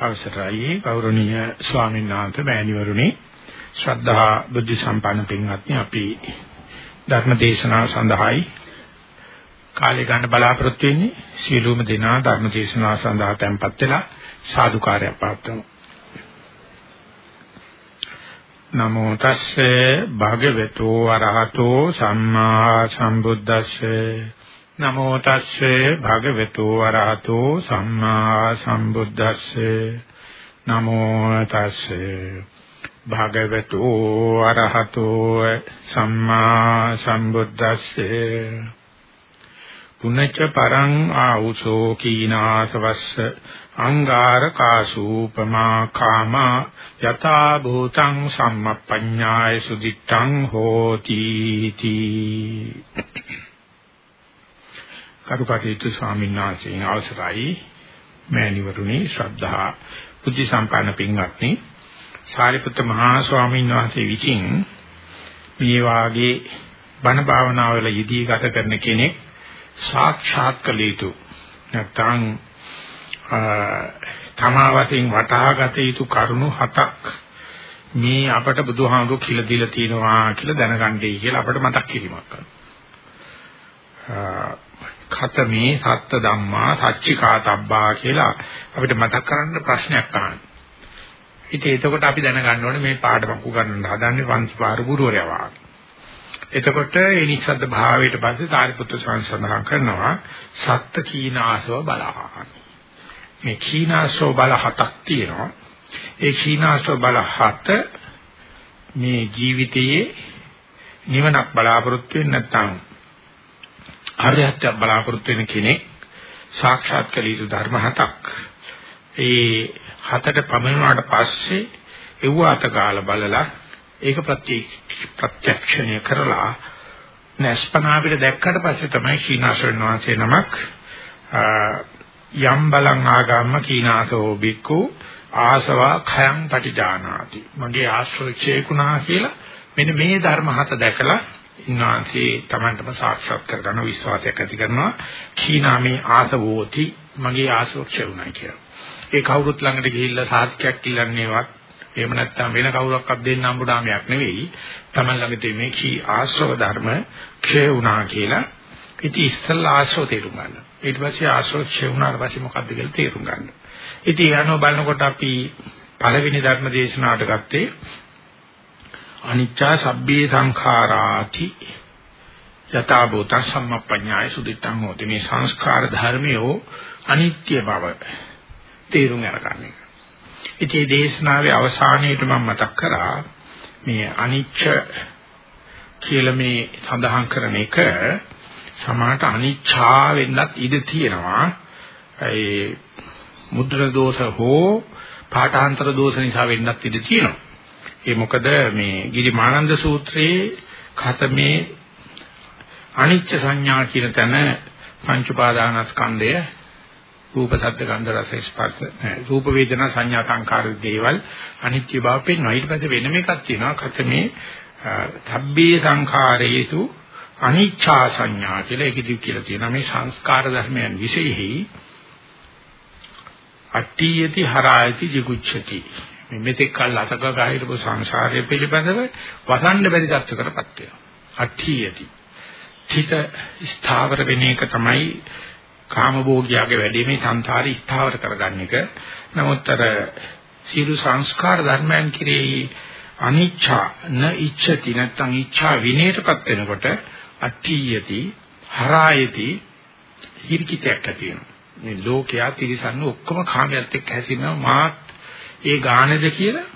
අවසරයි. ගෞරවනීය ස්වාමීන් වහන්සේ මෑණිවරුනි ශ්‍රද්ධා බුද්ධ සම්පන්න පින්වත්නි අපි ධර්ම දේශනාව සඳහායි කාලය ගන්න බලාපොරොත්තු වෙන්නේ. සියලුම දෙනා ධර්ම දේශනාව සඳහා tempත් වෙලා සාදුකාරයක් පවත්වමු. නමෝ තස්සේ භගවතු වරහතෝ සම්මා සම්බුද්දස්සේ නමෝ තස්සේ භගවතු වරහතෝ සම්මා සම්බුද්දස්සේ. නමෝ තස්සේ භගවතු වරහතෝ සම්මා සම්බුද්දස්සේ. පුනච්ච පරං ආ우සෝ කීනාසවස්ස අංගාරකාසූපමා කාමා යතා භූතං සම්මප්පඤ්ඤාය සුදිත්තං හෝති තී. කරුකටයුතු ස්වාමීන් වහන්සේගේ අවසරයි මෑණිවරුනි ශ්‍රද්ධා බුද්ධ සම්පන්න පින්වත්නි සාරිපුත්ත මහා ස්වාමීන් වහන්සේ විසින් මේ වාගේ බණ භාවනාවල යෙදී ගත කරන කෙනෙක් සාක්ෂාත් කළ යුතු නැත්නම් තමාවතින් වටහා ගත යුතු කරුණු හතක් මේ අපට බුදුහාමුදුරු කියලා දීලා තියෙනවා කියලා දැනගන්නයි කියලා අපට මතක් කිරීමක් කරනවා. ඛතමේ සත්ත ධම්මා සච්චිකාතබ්බා කියලා අපිට මතක් කරන්න ප්‍රශ්නයක් අහන්න. ඉතින් එතකොට අපි දැනගන්න ඕනේ මේ පාඩමක් උගන්වන්න හදන්නේ පන්ති පාර ගුරුවරයා වාගේ. එතකොට ඒ නිස්සද්ද භාවයට පස්සේ සාරිපුත්‍ර සංසඳහන් කරනවා සත්ත කීනාසව බලහන්. මේ කීනාසව බල හතක් තියෙනවා. ඒ කීනාසව බල හත මේ ජීවිතයේ නිවනක් බලාපොරොත්තු වෙන්නේ නැත්නම් ආර්යත්‍ය බලාපොරොත්තු වෙන කෙනෙක් සාක්ෂාත් කළ යුතු ධර්ම හතක්. ඒ හතට පමණුවාට පස්සේ එව්ව අතකාල බලලා ඒක ප්‍රත්‍යක්ෂණය කරලා නැස්පනා අපිට දැක්කට පස්සේ තමයි කීනාසරණ වහන්සේ නමක් යම් බලං ආගම්ම කීනාසෝ බික්කු ආසවා khයං පටිජානාති මගේ ආශ්‍රේක්ෂේකුණා කියලා මෙන්න මේ ධර්ම හත දැකලා ඉන්නාන්සේ Tamanටම සාක්ෂාත් කරගන්න විශ්වාසයක් ඇති කරනවා කීනාමේ ආසවෝති මගේ ආසෝක්ෂය උනායි කියලා. ඒ කවුරුත් ළඟට ගිහිල්ලා සාහිත්‍යයක් කිල්ලන්නේවත් එහෙම නැත්නම් වෙන කවුරක්වත් දෙන්න අඹුඩාමයක් නෙවෙයි. Taman ළඟ තියෙන මේ කී ආශ්‍රව ධර්ම ක්ෂය වුණා කියලා. ඉතින් ඉස්සල්ලා ආශ්‍රව තේරුම් ගන්න. ඊට පස්සේ ආශ්‍රව ක්ෂය වුණාට පස්සේ මොකද්ද කියලා තේරුම් ගන්න. ඉතින් යනවා බලනකොට අපි පළවෙනි ධර්ම දේශනාවට ගත්තේ අනිච්චා සබ්බේ සංඛාරාති යථා භූත සම්මප්පඤ්ඤාය සුදිත්තං හෝති මේ සංස්කාර ධර්මයෝ අනිත්‍ය බව තේරුම් අරගන්න එක. ඉතින් දේශනාවේ අවසානයේට මම මතක් කරා මේ අනිච්ච කියලා මේ සඳහන් කරන එක සමානට අනිච්චා වෙන්නත් ඉඩ තියෙනවා. ඒ මුද්‍ර දෝෂ හෝ පාඨාන්තර දෝෂ නිසා වෙන්නත් ඉඩ තියෙනවා. ඒ මොකද මේ ගිරිමානන්ද සූත්‍රයේ ඛතමේ අනිච්ච සංඥා කියන තැන පංච උපාදානස්කන්ධය රූප ශබ්ද ගන්ධ රස ස්පර්ශ රූප වේදනා සංඥා සංකාර දේවල් අනිත්‍ය බව පෙන්වනවා. ඊට පස්සේ වෙනම එකක් තියෙනවා. ඛතමේ තබ්බේ සංඛාරේසු අනිච්චා සංඥා කියලා ඒකදී කියලා තියෙනවා. මේ සංස්කාර ධර්මයන් විශේෂෙහි අට්ඨියති හරායති jigucchati මේ මෙතෙක් කල් අසක ගහිරපු සංසාරය පිළිබඳව වසන්න බැරි තත්ත්වයකටපත් වෙනවා. අට්ඨියති. චිත ස්ථාවර වෙන එක තමයි කාමභෝගියාගේ වැඩි මේ සංසාරي ස්ථාවර කරගන්න එක. නමුත් අර සීල සංස්කාර ධර්මයන් කෙරෙහි අනිච්ඡා න ඉච්ඡති නැත්නම් ඉච්ඡා විනයටපත් වෙනකොට අට්ඨියති හරායති හිරිකිතයක් ඇති වෙනවා. මේ ලෝකයා තිරසන්න ඔක්කොම කාමයට එක්ක හැසිරෙනවා මාත් ඒ ගානද කියලා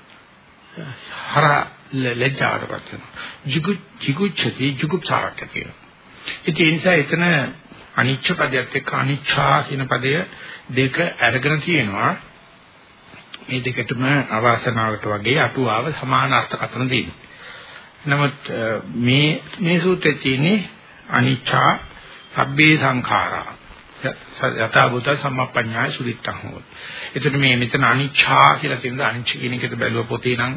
හර ලැජ්ජාවටපත් වෙනවා. jigු jigucchati jigupsarak කියලා. ඉතින් ඒ නිසා එතන අනිච්ච පදයට එක්ක අනිච්ඡා කියන පදය දෙක අරගෙන තියෙනවා. මේ දෙකටම අවාසනාවට වගේ අටුවාව සමාන අර්ථකථන දෙන්නේ. නමුත් මේ මේ සූත්‍රයේ තියෙන්නේ අනිච්චා සබ්බේ සංඛාරා යථා භූත සම්මප්පඤ්ඤාය සුදිත්තං හොත්. එතකොට මේ මෙතන අනිච්ඡා කියලා කියන අනිච්ච කියන එකට බැලුව පොතේ නම්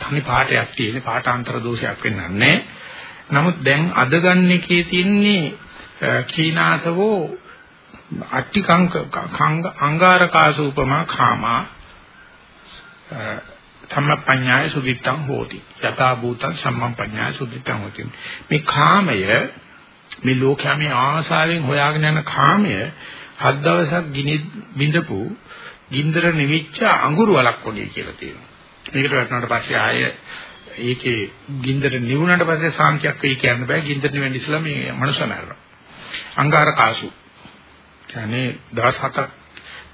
තනි පාඩයක් තියෙන පාඨාන්තර දෝෂයක් වෙන්නන්නේ. නමුත් දැන් අද ගන්න එකේ තියෙන්නේ කීනාසවෝ අට්ටිකංක අංගාරකාසූපමා කාමා ධම්මපඤ්ඤාය සුදිත්තං හෝති. යථා භූතං සම්මපඤ්ඤාය සුදිත්තං හෝති. මේ කාමය මේ ලෝකයා මේ ආසාවෙන් හොයාගෙන යන කාමය හත් දවසක් ගිනි බිඳපු ගින්දර නිවිච්ච අඟුරු වලක් වගේ කියලා තියෙනවා. මේකට වැටුණාට පස්සේ ආය ඒකේ ගින්දර නිවුණාට පස්සේ සාන්තියක් වෙයි කියන්න බෑ. ගින්දර නිවෙන්න ඉස්සලා මේ මනුස්ස මරනවා. අංගාර කාසු. කියන්නේ දවස් හතක්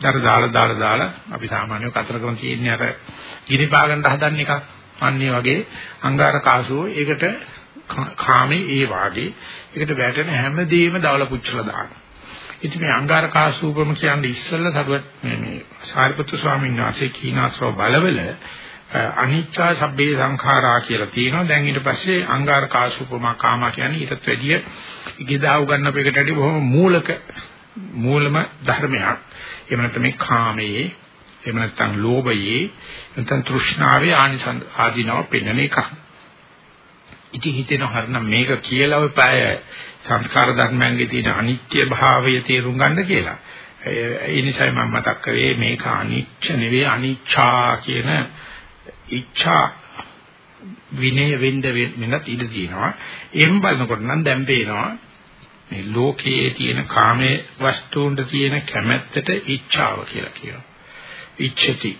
දර දාලා දාලා දාලා අපි සාමාන්‍යව කතරගම තියෙන්නේ අර ගිනි පාගන්න හදන එකක්. අන්නේ වගේ අංගාර කාසුව ඒකට කාමේ ඒ වාගේ ඒකට වැටෙන හැමදේම දවල පුච්චලා දානවා. ඉතින් මේ අංගාර කාසූපම කියන්නේ ඉස්සෙල්ලා සරුවත් මේ මේ සාරිපුත්තු ස්වාමීන් වහන්සේ කීනාසව බලවල අනිච්චා සබ්බේ සංඛාරා කියලා තියෙනවා. දැන් ඊට පස්සේ අංගාර කාසූපමා කාමා කියන්නේ ඊටත් වැඩිය ඉගිදා උගන්නප එකට වැඩි බොහොම මූලක මූලම ධර්මයක්. එහෙම නැත්නම් මේ කාමයේ එහෙම නැත්නම් ලෝභයේ නැත්නම් තෘෂ්ණාවේ ආනිසං ආදීනව පෙන්වන එක. ඉතින් හිතෙන හරිනම් මේක කියලා ඔය පාය සංස්කාර ධර්මයන්ගේ තියෙන අනිත්‍ය භාවය තේරුම් ගන්න කියලා. ඒ නිසා මම මතක් කරේ මේක අනිච්ච නෙවෙයි අනිච්චා කියන ඉච්ඡා විනය වෙන්න වෙනත් ඉඩ තියෙනවා. එහෙම බලනකොට නම් දැන් පේනවා මේ ලෝකයේ තියෙන කාමයේ වස්තුන්ට තියෙන කැමැත්තට ඉච්ඡාව කියලා කියනවා. ඉච්ඡති.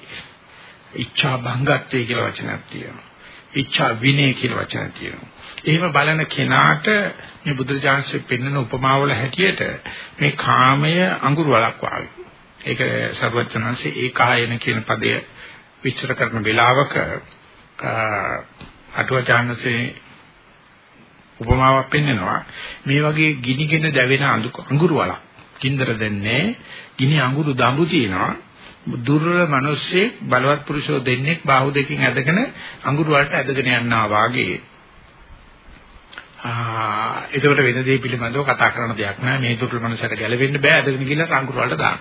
ඉච්ඡා භංගත්වය කියලා වචනයක් තියෙනවා. ඉච්ඡා විනය කියලා වචනයක් තියෙනවා. එහෙම බලන කෙනාට මේ බුදුරජාණන්සේ පෙන්වන උපමාවල හැටියට මේ කාමය අඟුරු වලක් වාගේ. ඒක සර්වඥාන්සේ ඒකායන කියන පදය විස්තර කරන වෙලාවක අටුවචාන්සේ උපමාවක් පෙන්නනවා මේ වගේ ගිනිගෙන දැවෙන අඟුරු වලක් කින්දර දෙන්නේ ගිනි අඟුරු දඹු තියෙනවා දුර්වල මිනිස්සේ බලවත් පුරුෂෝ දෙන්නෙක් බාහුව දෙකකින් ඇදගෙන අඟුරු වලට ඇදගෙන යනවා වාගේ. ආ ඒකට වෙන දේ පිළිබඳව කතා කරන දෙයක් නෑ. මේ දුර්වල මිනිසට ගැලවෙන්න බෑ ඇදගෙන ගිහලා අඟුරු වලට දාන්න.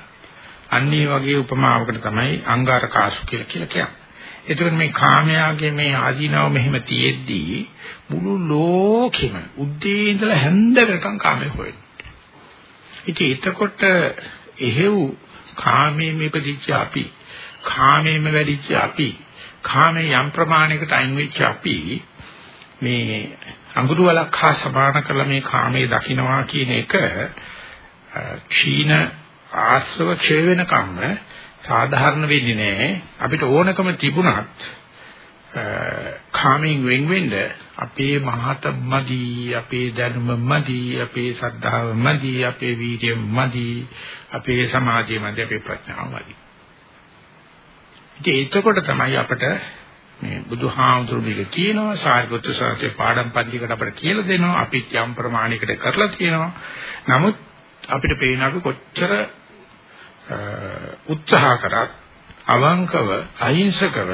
අන්න වගේ උපමාවකට තමයි අංගාර කාසු කියලා කියලා කියන්නේ. එතකොට මේ කාමයාගේ මේ ආධිනව මෙහෙම තියෙද්දී මුළු ලෝකෙම උද්දී ඉඳලා හැන්ද වෙනකන් කාමයේ හොයන. ඉතින් එතකොට එහෙව් කාමයේ මෙපදිච්ච අපි කාමයේම වැඩිච්ච අපි කාමයේ යම් ප්‍රමාණයකට අයින් වෙච්ච අපි මේ අඟුරු වලක් හා සමාන කළ මේ කාමයේ දකින්නවා කියන එක ක්ෂීණ ආශ්‍රව ක්ෂය වෙනකම්ම සාධාරණ වෙන්නේ නැහැ. අපිට ඕනකම තිබුණත් කාමෙන් වෙන් වෙන්න අපේ මහතමදි, අපේ ධර්මමදි, අපේ සද්ධාවමදි, අපේ වීර්යමදි, අපේ සමාධියමදි, අපේ ප්‍රඥාවමදි. ඉතින් එතකොට තමයි අපිට මේ බුදුහාමුදුරු මේක කියනවා සාරිපුත්‍ර සාංශේ පාඩම් පන්තිකට අපිට කියලා දෙනවා අපිත් යම් ප්‍රමාණයකට කරලා තියෙනවා නමුත් අපිට පේන අපි කොච්චර උත්සාහ කරත් අවංකව අහිංසකව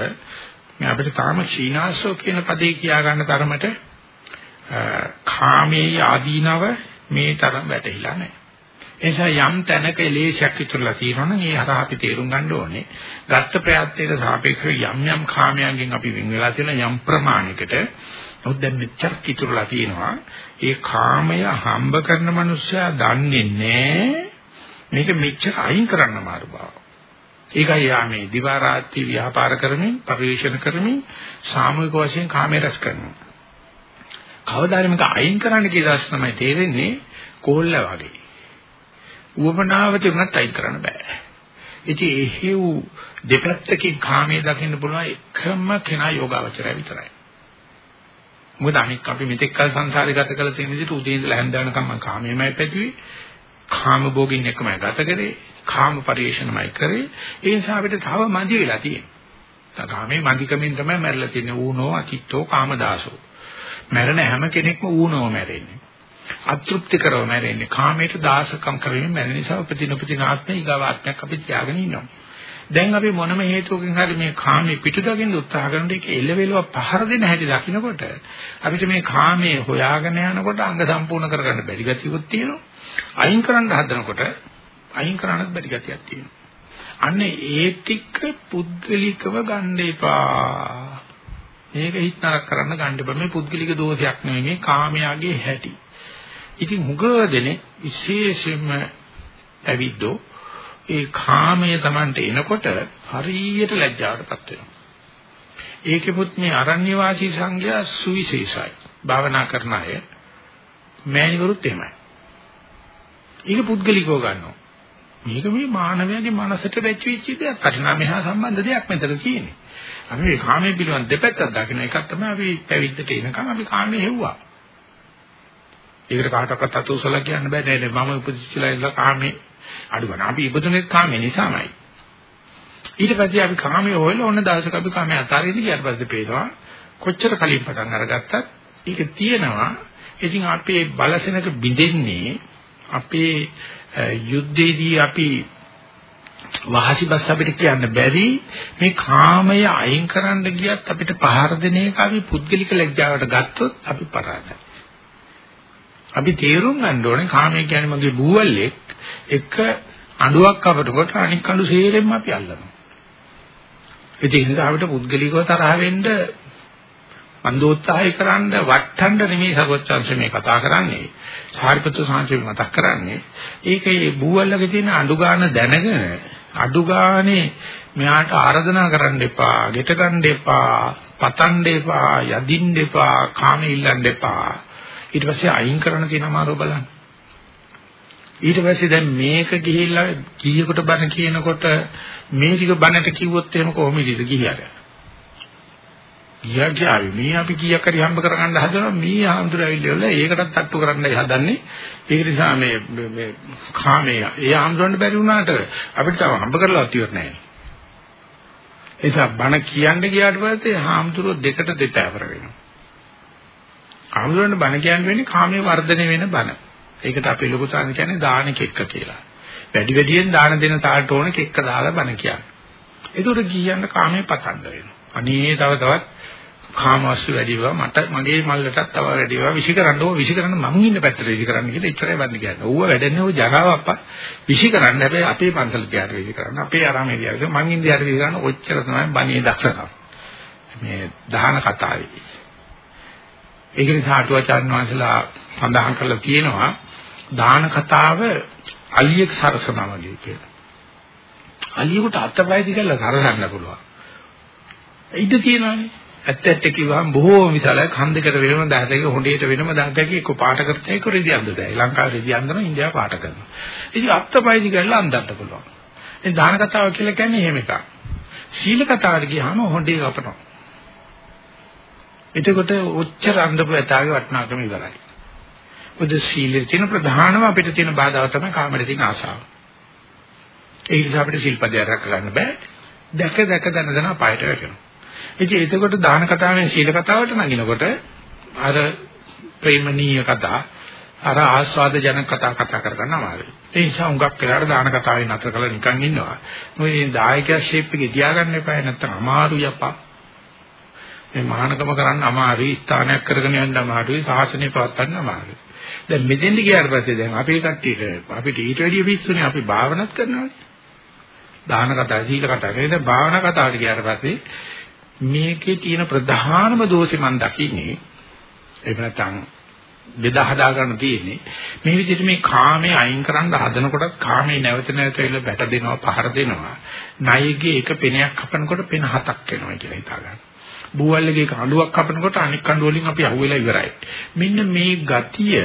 මේ අපිට තාම චීනාසෝ කියන පදේ කියා ගන්න තරමට කාමයේ ආදීනව මේ තරම් වැටහිලා නැහැ. ඒ නිසා යම් තැනක ලේසියක් ඉතුරුලා තියෙනවා නම් ඒ හරහා අපි තේරුම් ගන්න ඕනේ. ගත්ත ප්‍රයත්නයට සාපේක්ෂව යම් යම් කාමයන්ගෙන් අපි වෙන් වෙලා තියෙන යම් ප්‍රමාණයකට නමුත් දැන් මෙච්චර ඉතුරුලා තියෙනවා. ඒ කාමය හම්බ කරන මනුස්සයා දන්නේ නැහැ මේක මෙච්චර අයින් කරන්න අමාරු බව. ඒකයි යාමේ දිවා රාත්‍රී ව්‍යාපාර කරමින් පරිවේෂණ කරමින් සාමූහික වශයෙන් කාමයේ රස කරනවා. කවදාද මේක අයින් කරන්න කියලා තමයි තේරෙන්නේ කෝල්ල වගේ. උවමනාව තිබුණත් අයින් කරන්න බෑ. ඉතින් එහෙව් දෙපැත්තකින් කාමයේ දකින්න පුළුවන් එකම කෙනා යෝගාවචරය විතරයි. මොකද අනික අපි මෙතෙක් කල සංසාරේ ගත කළ තියෙන විදිහට උදේ ඉඳලා හැන්ද වෙනකම් මම කාමයේමයි පැතුවේ. කාම භෝගින් එකමයි ගත කරේ කාම පරිේශනමයි කරේ. ඒ නිසා අපිට තව මදි වෙලා තියෙනවා. කාමේ මදිකමින් තමයි මැරලා තියෙන්නේ. ඌනෝ අකිට්ටෝ කාමදාසෝ. මැරෙන හැම කෙනෙක්ම ඌනෝ මැරෙන්නේ. අතෘප්ති කරව මැරෙන්නේ. කාමයට දාසකම් කරමින් මැරෙන නිසා උපදින උපදින ආත්මය ඊගාවාත්මයක් අපි තියාගෙන ඉන්නවා. දැන් අපි මොනම හේතුවකින් හරි මේ කාමේ පිටුදකින්න උත්සාහ කරන දෙක එළවෙලව පහර දෙන හැටි දකින්නකොට අපිට මේ කාමයේ හොයාගෙන යනකොට අංග සම්පූර්ණ කරගන්න බැරි ගතියකුත් තියෙනවා. අයින් කරන්න හදනකොට අයින් කරන්නත් බැරි ගතියක් තියෙනවා. අන්න ඒ ටික පුද්ගලිකව ගන්න එපා. මේක හිත නරක කරන්න ගන්න එපා. මේ පුද්ගලික දෝෂයක් නෙමෙයි මේ කාමයාගේ හැටි. ඉතින් හුඟ දෙනේ විශේෂයෙන්ම ඇවිද්දෝ ඒ කාමය Tamante එනකොට හරියට ලැජ්ජාවටපත් වෙනවා. ඒකෙමුත් මේ අරණ්‍ය වාසී සංඝයා සුවිශේෂයි. භාවනා කරන අය මෑණිවරුත් එහෙමයි. ඒක පුද්ගලිකව ගන්නවා. මේක මේ මානවයාගේ මනසට වැච්ච වෙච්ච දෙයක්. පරිණාමය හා සම්බන්ධ දෙයක් මෙතන තියෙන්නේ. අපි මේ කාමයේ පිළිබඳ දෙපැත්තක් දකින්න එකක් තමයි අපි පැවිද්දට එනකම් අපි කාමයේ හෙව්වා. ඒකට කාටවත් අතෝසල කියන්න බෑ නේද මම උපදිච්චලා ඉඳලා කාමයේ අඩු ගන්න. අපි ඉපදුනේ කාමයේ නිසාමයි. ඊට පස්සේ අපි කාමයේ හොයලා ඔන්න දවසක අපි කාමයේ අතාරින්න ගියාට පස්සේ පේනවා කොච්චර කලින් පටන් අරගත්තත් ඒක තියෙනවා. ඉතින් අපේ බලසෙනක බිඳෙන්නේ අපේ යුද්ධයේදී අපි වහසිබස් අපිට කියන්න බැරි මේ කාමය අයින් කරන්න ගියත් අපිට පහර දෙන එක අපි පුද්ගලික ලැජ්ජාවට ගත්තොත් අපි පරාදයි. අපි තේරුම් ගන්න ඕනේ කාමය කියන්නේ මගේ බූවල්ලෙක් එක අඬුවක් අපටකොට අනික් අඬු සේරෙම අපි අල්ලනවා. ඒ නිසා අපිට පුද්ගලිකව තරහ වෙන්න මන්දෝත්සාහය කරන්න වට්ටන්න නෙමෙයි සර්වචන්ස මේ කතා කරන්නේ. සාරිපුත්‍ර සාංශේ මතක් කරන්නේ. ඒකේ බූවල්ලගේ තියෙන අඩුගාන දැනගෙන අඩුගානේ මෙයාට ආරාධනා කරන්න එපා, ගෙට ගන්න එපා, පතන්න එපා, යදින්න එපා, කාමේ ඉල්ලන්න එපා. ඊට පස්සේ අයින් කරන්න තියෙන අමාරුව බලන්න. ඊට පස්සේ දැන් මේක ගිහිල්ලා කීයකට බණ කියනකොට මේ ටික බණට කිව්වොත් එහෙම කොහොමද ගිහියද? ගියා ගියාවි මේ අපි කීයක් හරි හම්බ කරගන්න හදනවා මේ ආන්තර ඇවිල්ලා ඒකටත් තට්ටු කරන්නයි හදන්නේ. ඒක නිසා මේ මේ කාමයේ. ඒ ආන්තරන්න බැරි වුණාට අපිට තව හම්බ කරලාවත් ඉවර නැහැ. ඒ නිසා බණ කියන්න ගියාට පස්සේ ආන්තරෝ දෙකට දෙතෑවර වෙනවා. ආන්තරන්න බණ කියන්නේ වෙන්නේ කාමයේ වර්ධනය වෙන බණ. ඒකට අපේ ලොකු සාන කියන්නේ දාන කෙක්ක කියලා. වැඩි වැඩියෙන් දාන දෙන තාලට ඕන කෙක්ක දාලා බණ කියන්නේ. ඒකට කියන්න කාමයේ පතන්න වෙනවා. අනේ තව තවත් කාමවස්තු වැඩි වේවා මට මගේ මල්ලටත් තව වැඩි වේවා විශ් කරන්න ඕව විශ් කරන්න මම ඉන්න පැත්තට විශ් කරන්න කියලා එච්චරයි බන්නේ කියන්නේ. ඌව වැඩන්නේ ඌ ජරාව අප්පා විශ් කරන්න හැබැයි අපේ පන්සල ගියාට විශ් කරන්න අපේ ආරාමේ ගියාට මං ඉන්දියාට විශ් කරන්න ඔච්චර තමයි බණේ දක්ෂකම. මේ දහන කතාවේ. ඒක නිසා අටුවාචාර්ය වහන්සේලා සඳහන් කරලා තියෙනවා දාන කතාව අලියෙක් සරසනවා වගේ කියලා. අලියෙකුට අතපය දිගලා සරසන්න පුළුවන්. ඉඩ තියෙනවානේ. ඇත්ත ඇත්ත කිව්වහම බොහෝ විශාලයි ඛණ්ඩකට වෙනම 10ක හොඬේට වෙනම 10ක එක්ක පාට කරතේ එක්ක රෙදි අන්දදයි. ලංකාවේ රෙදි අන්දන ඉන්දියාව පාට කරනවා. ඉතින් අත්පයිදි කරලා අන්දන්න පුළුවන්. ඒ දාන කතාව කියලා කියන්නේ එහෙම එකක්. සීල කතාවට ගියාම හොඬේ කපනවා. එතකොට ඔච්චර අන්දපු ඇතාගේ වටිනාකම ඉවරයි. මොකද සීලේ තියෙන ප්‍රධානම අපිට තියෙන බාධාව තමයි කාමරේ තියෙන ආසාව. ඒ නිසා අපිට සිල්පදයක් රැක ගන්න බෑ. දැක දැක දන දන අපායට වැටෙනවා. ඉතින් එතකොට දාන කතාවෙන් සීල කතාවට නගිනකොට අර ප්‍රේමණීය කතා අර ආස්වාද ජනක කතා කතා කරගන්න අමාරුයි. ඒ නිසා හුඟක් වෙලාවට දාන කතාවෙන් අතර කළා නිකන් ඉන්නවා. මොකද මේ දායකයා ෂේප් එකේ තියාගන්න එපා නැත්තම් අමාරුයි අප්පා. මේ මහානකම කරන්න අමාරුයි, ස්ථානයක් කරගෙන යන්න අමාරුයි, සාසනය පවත්වන්න අමාරුයි. දැන් මෙතෙන්ට ගියාට පස්සේ දැන් අපේ කට්ටියට අපිට ඊට වැඩිය පිස්සුනේ අපි භාවනාත් කරනවානේ. දාන කතා, සීල කතා. නේද? භාවනා කතාවට ගියාට පස්සේ මේකේ තියෙන ප්‍රධානම දෝෂේ මම දකින්නේ ඒක නැත්නම් බෙදා හදා ගන්න තියෙන්නේ මේ විදිහට මේ කාමයේ අයින් කරන්න හදනකොට කාමයේ නැවත නැවත එළ බැට දෙනවා පහර දෙනවා ණයගේ එක පෙනයක් කපනකොට පෙන හතක් වෙනවා කියලා හිතා ගන්න. බූවල්ලගේ එක අඬුවක් කපනකොට අනික් අඬු වලින් අපි අහුවෙලා ඉවරයි. මෙන්න මේ ගතිය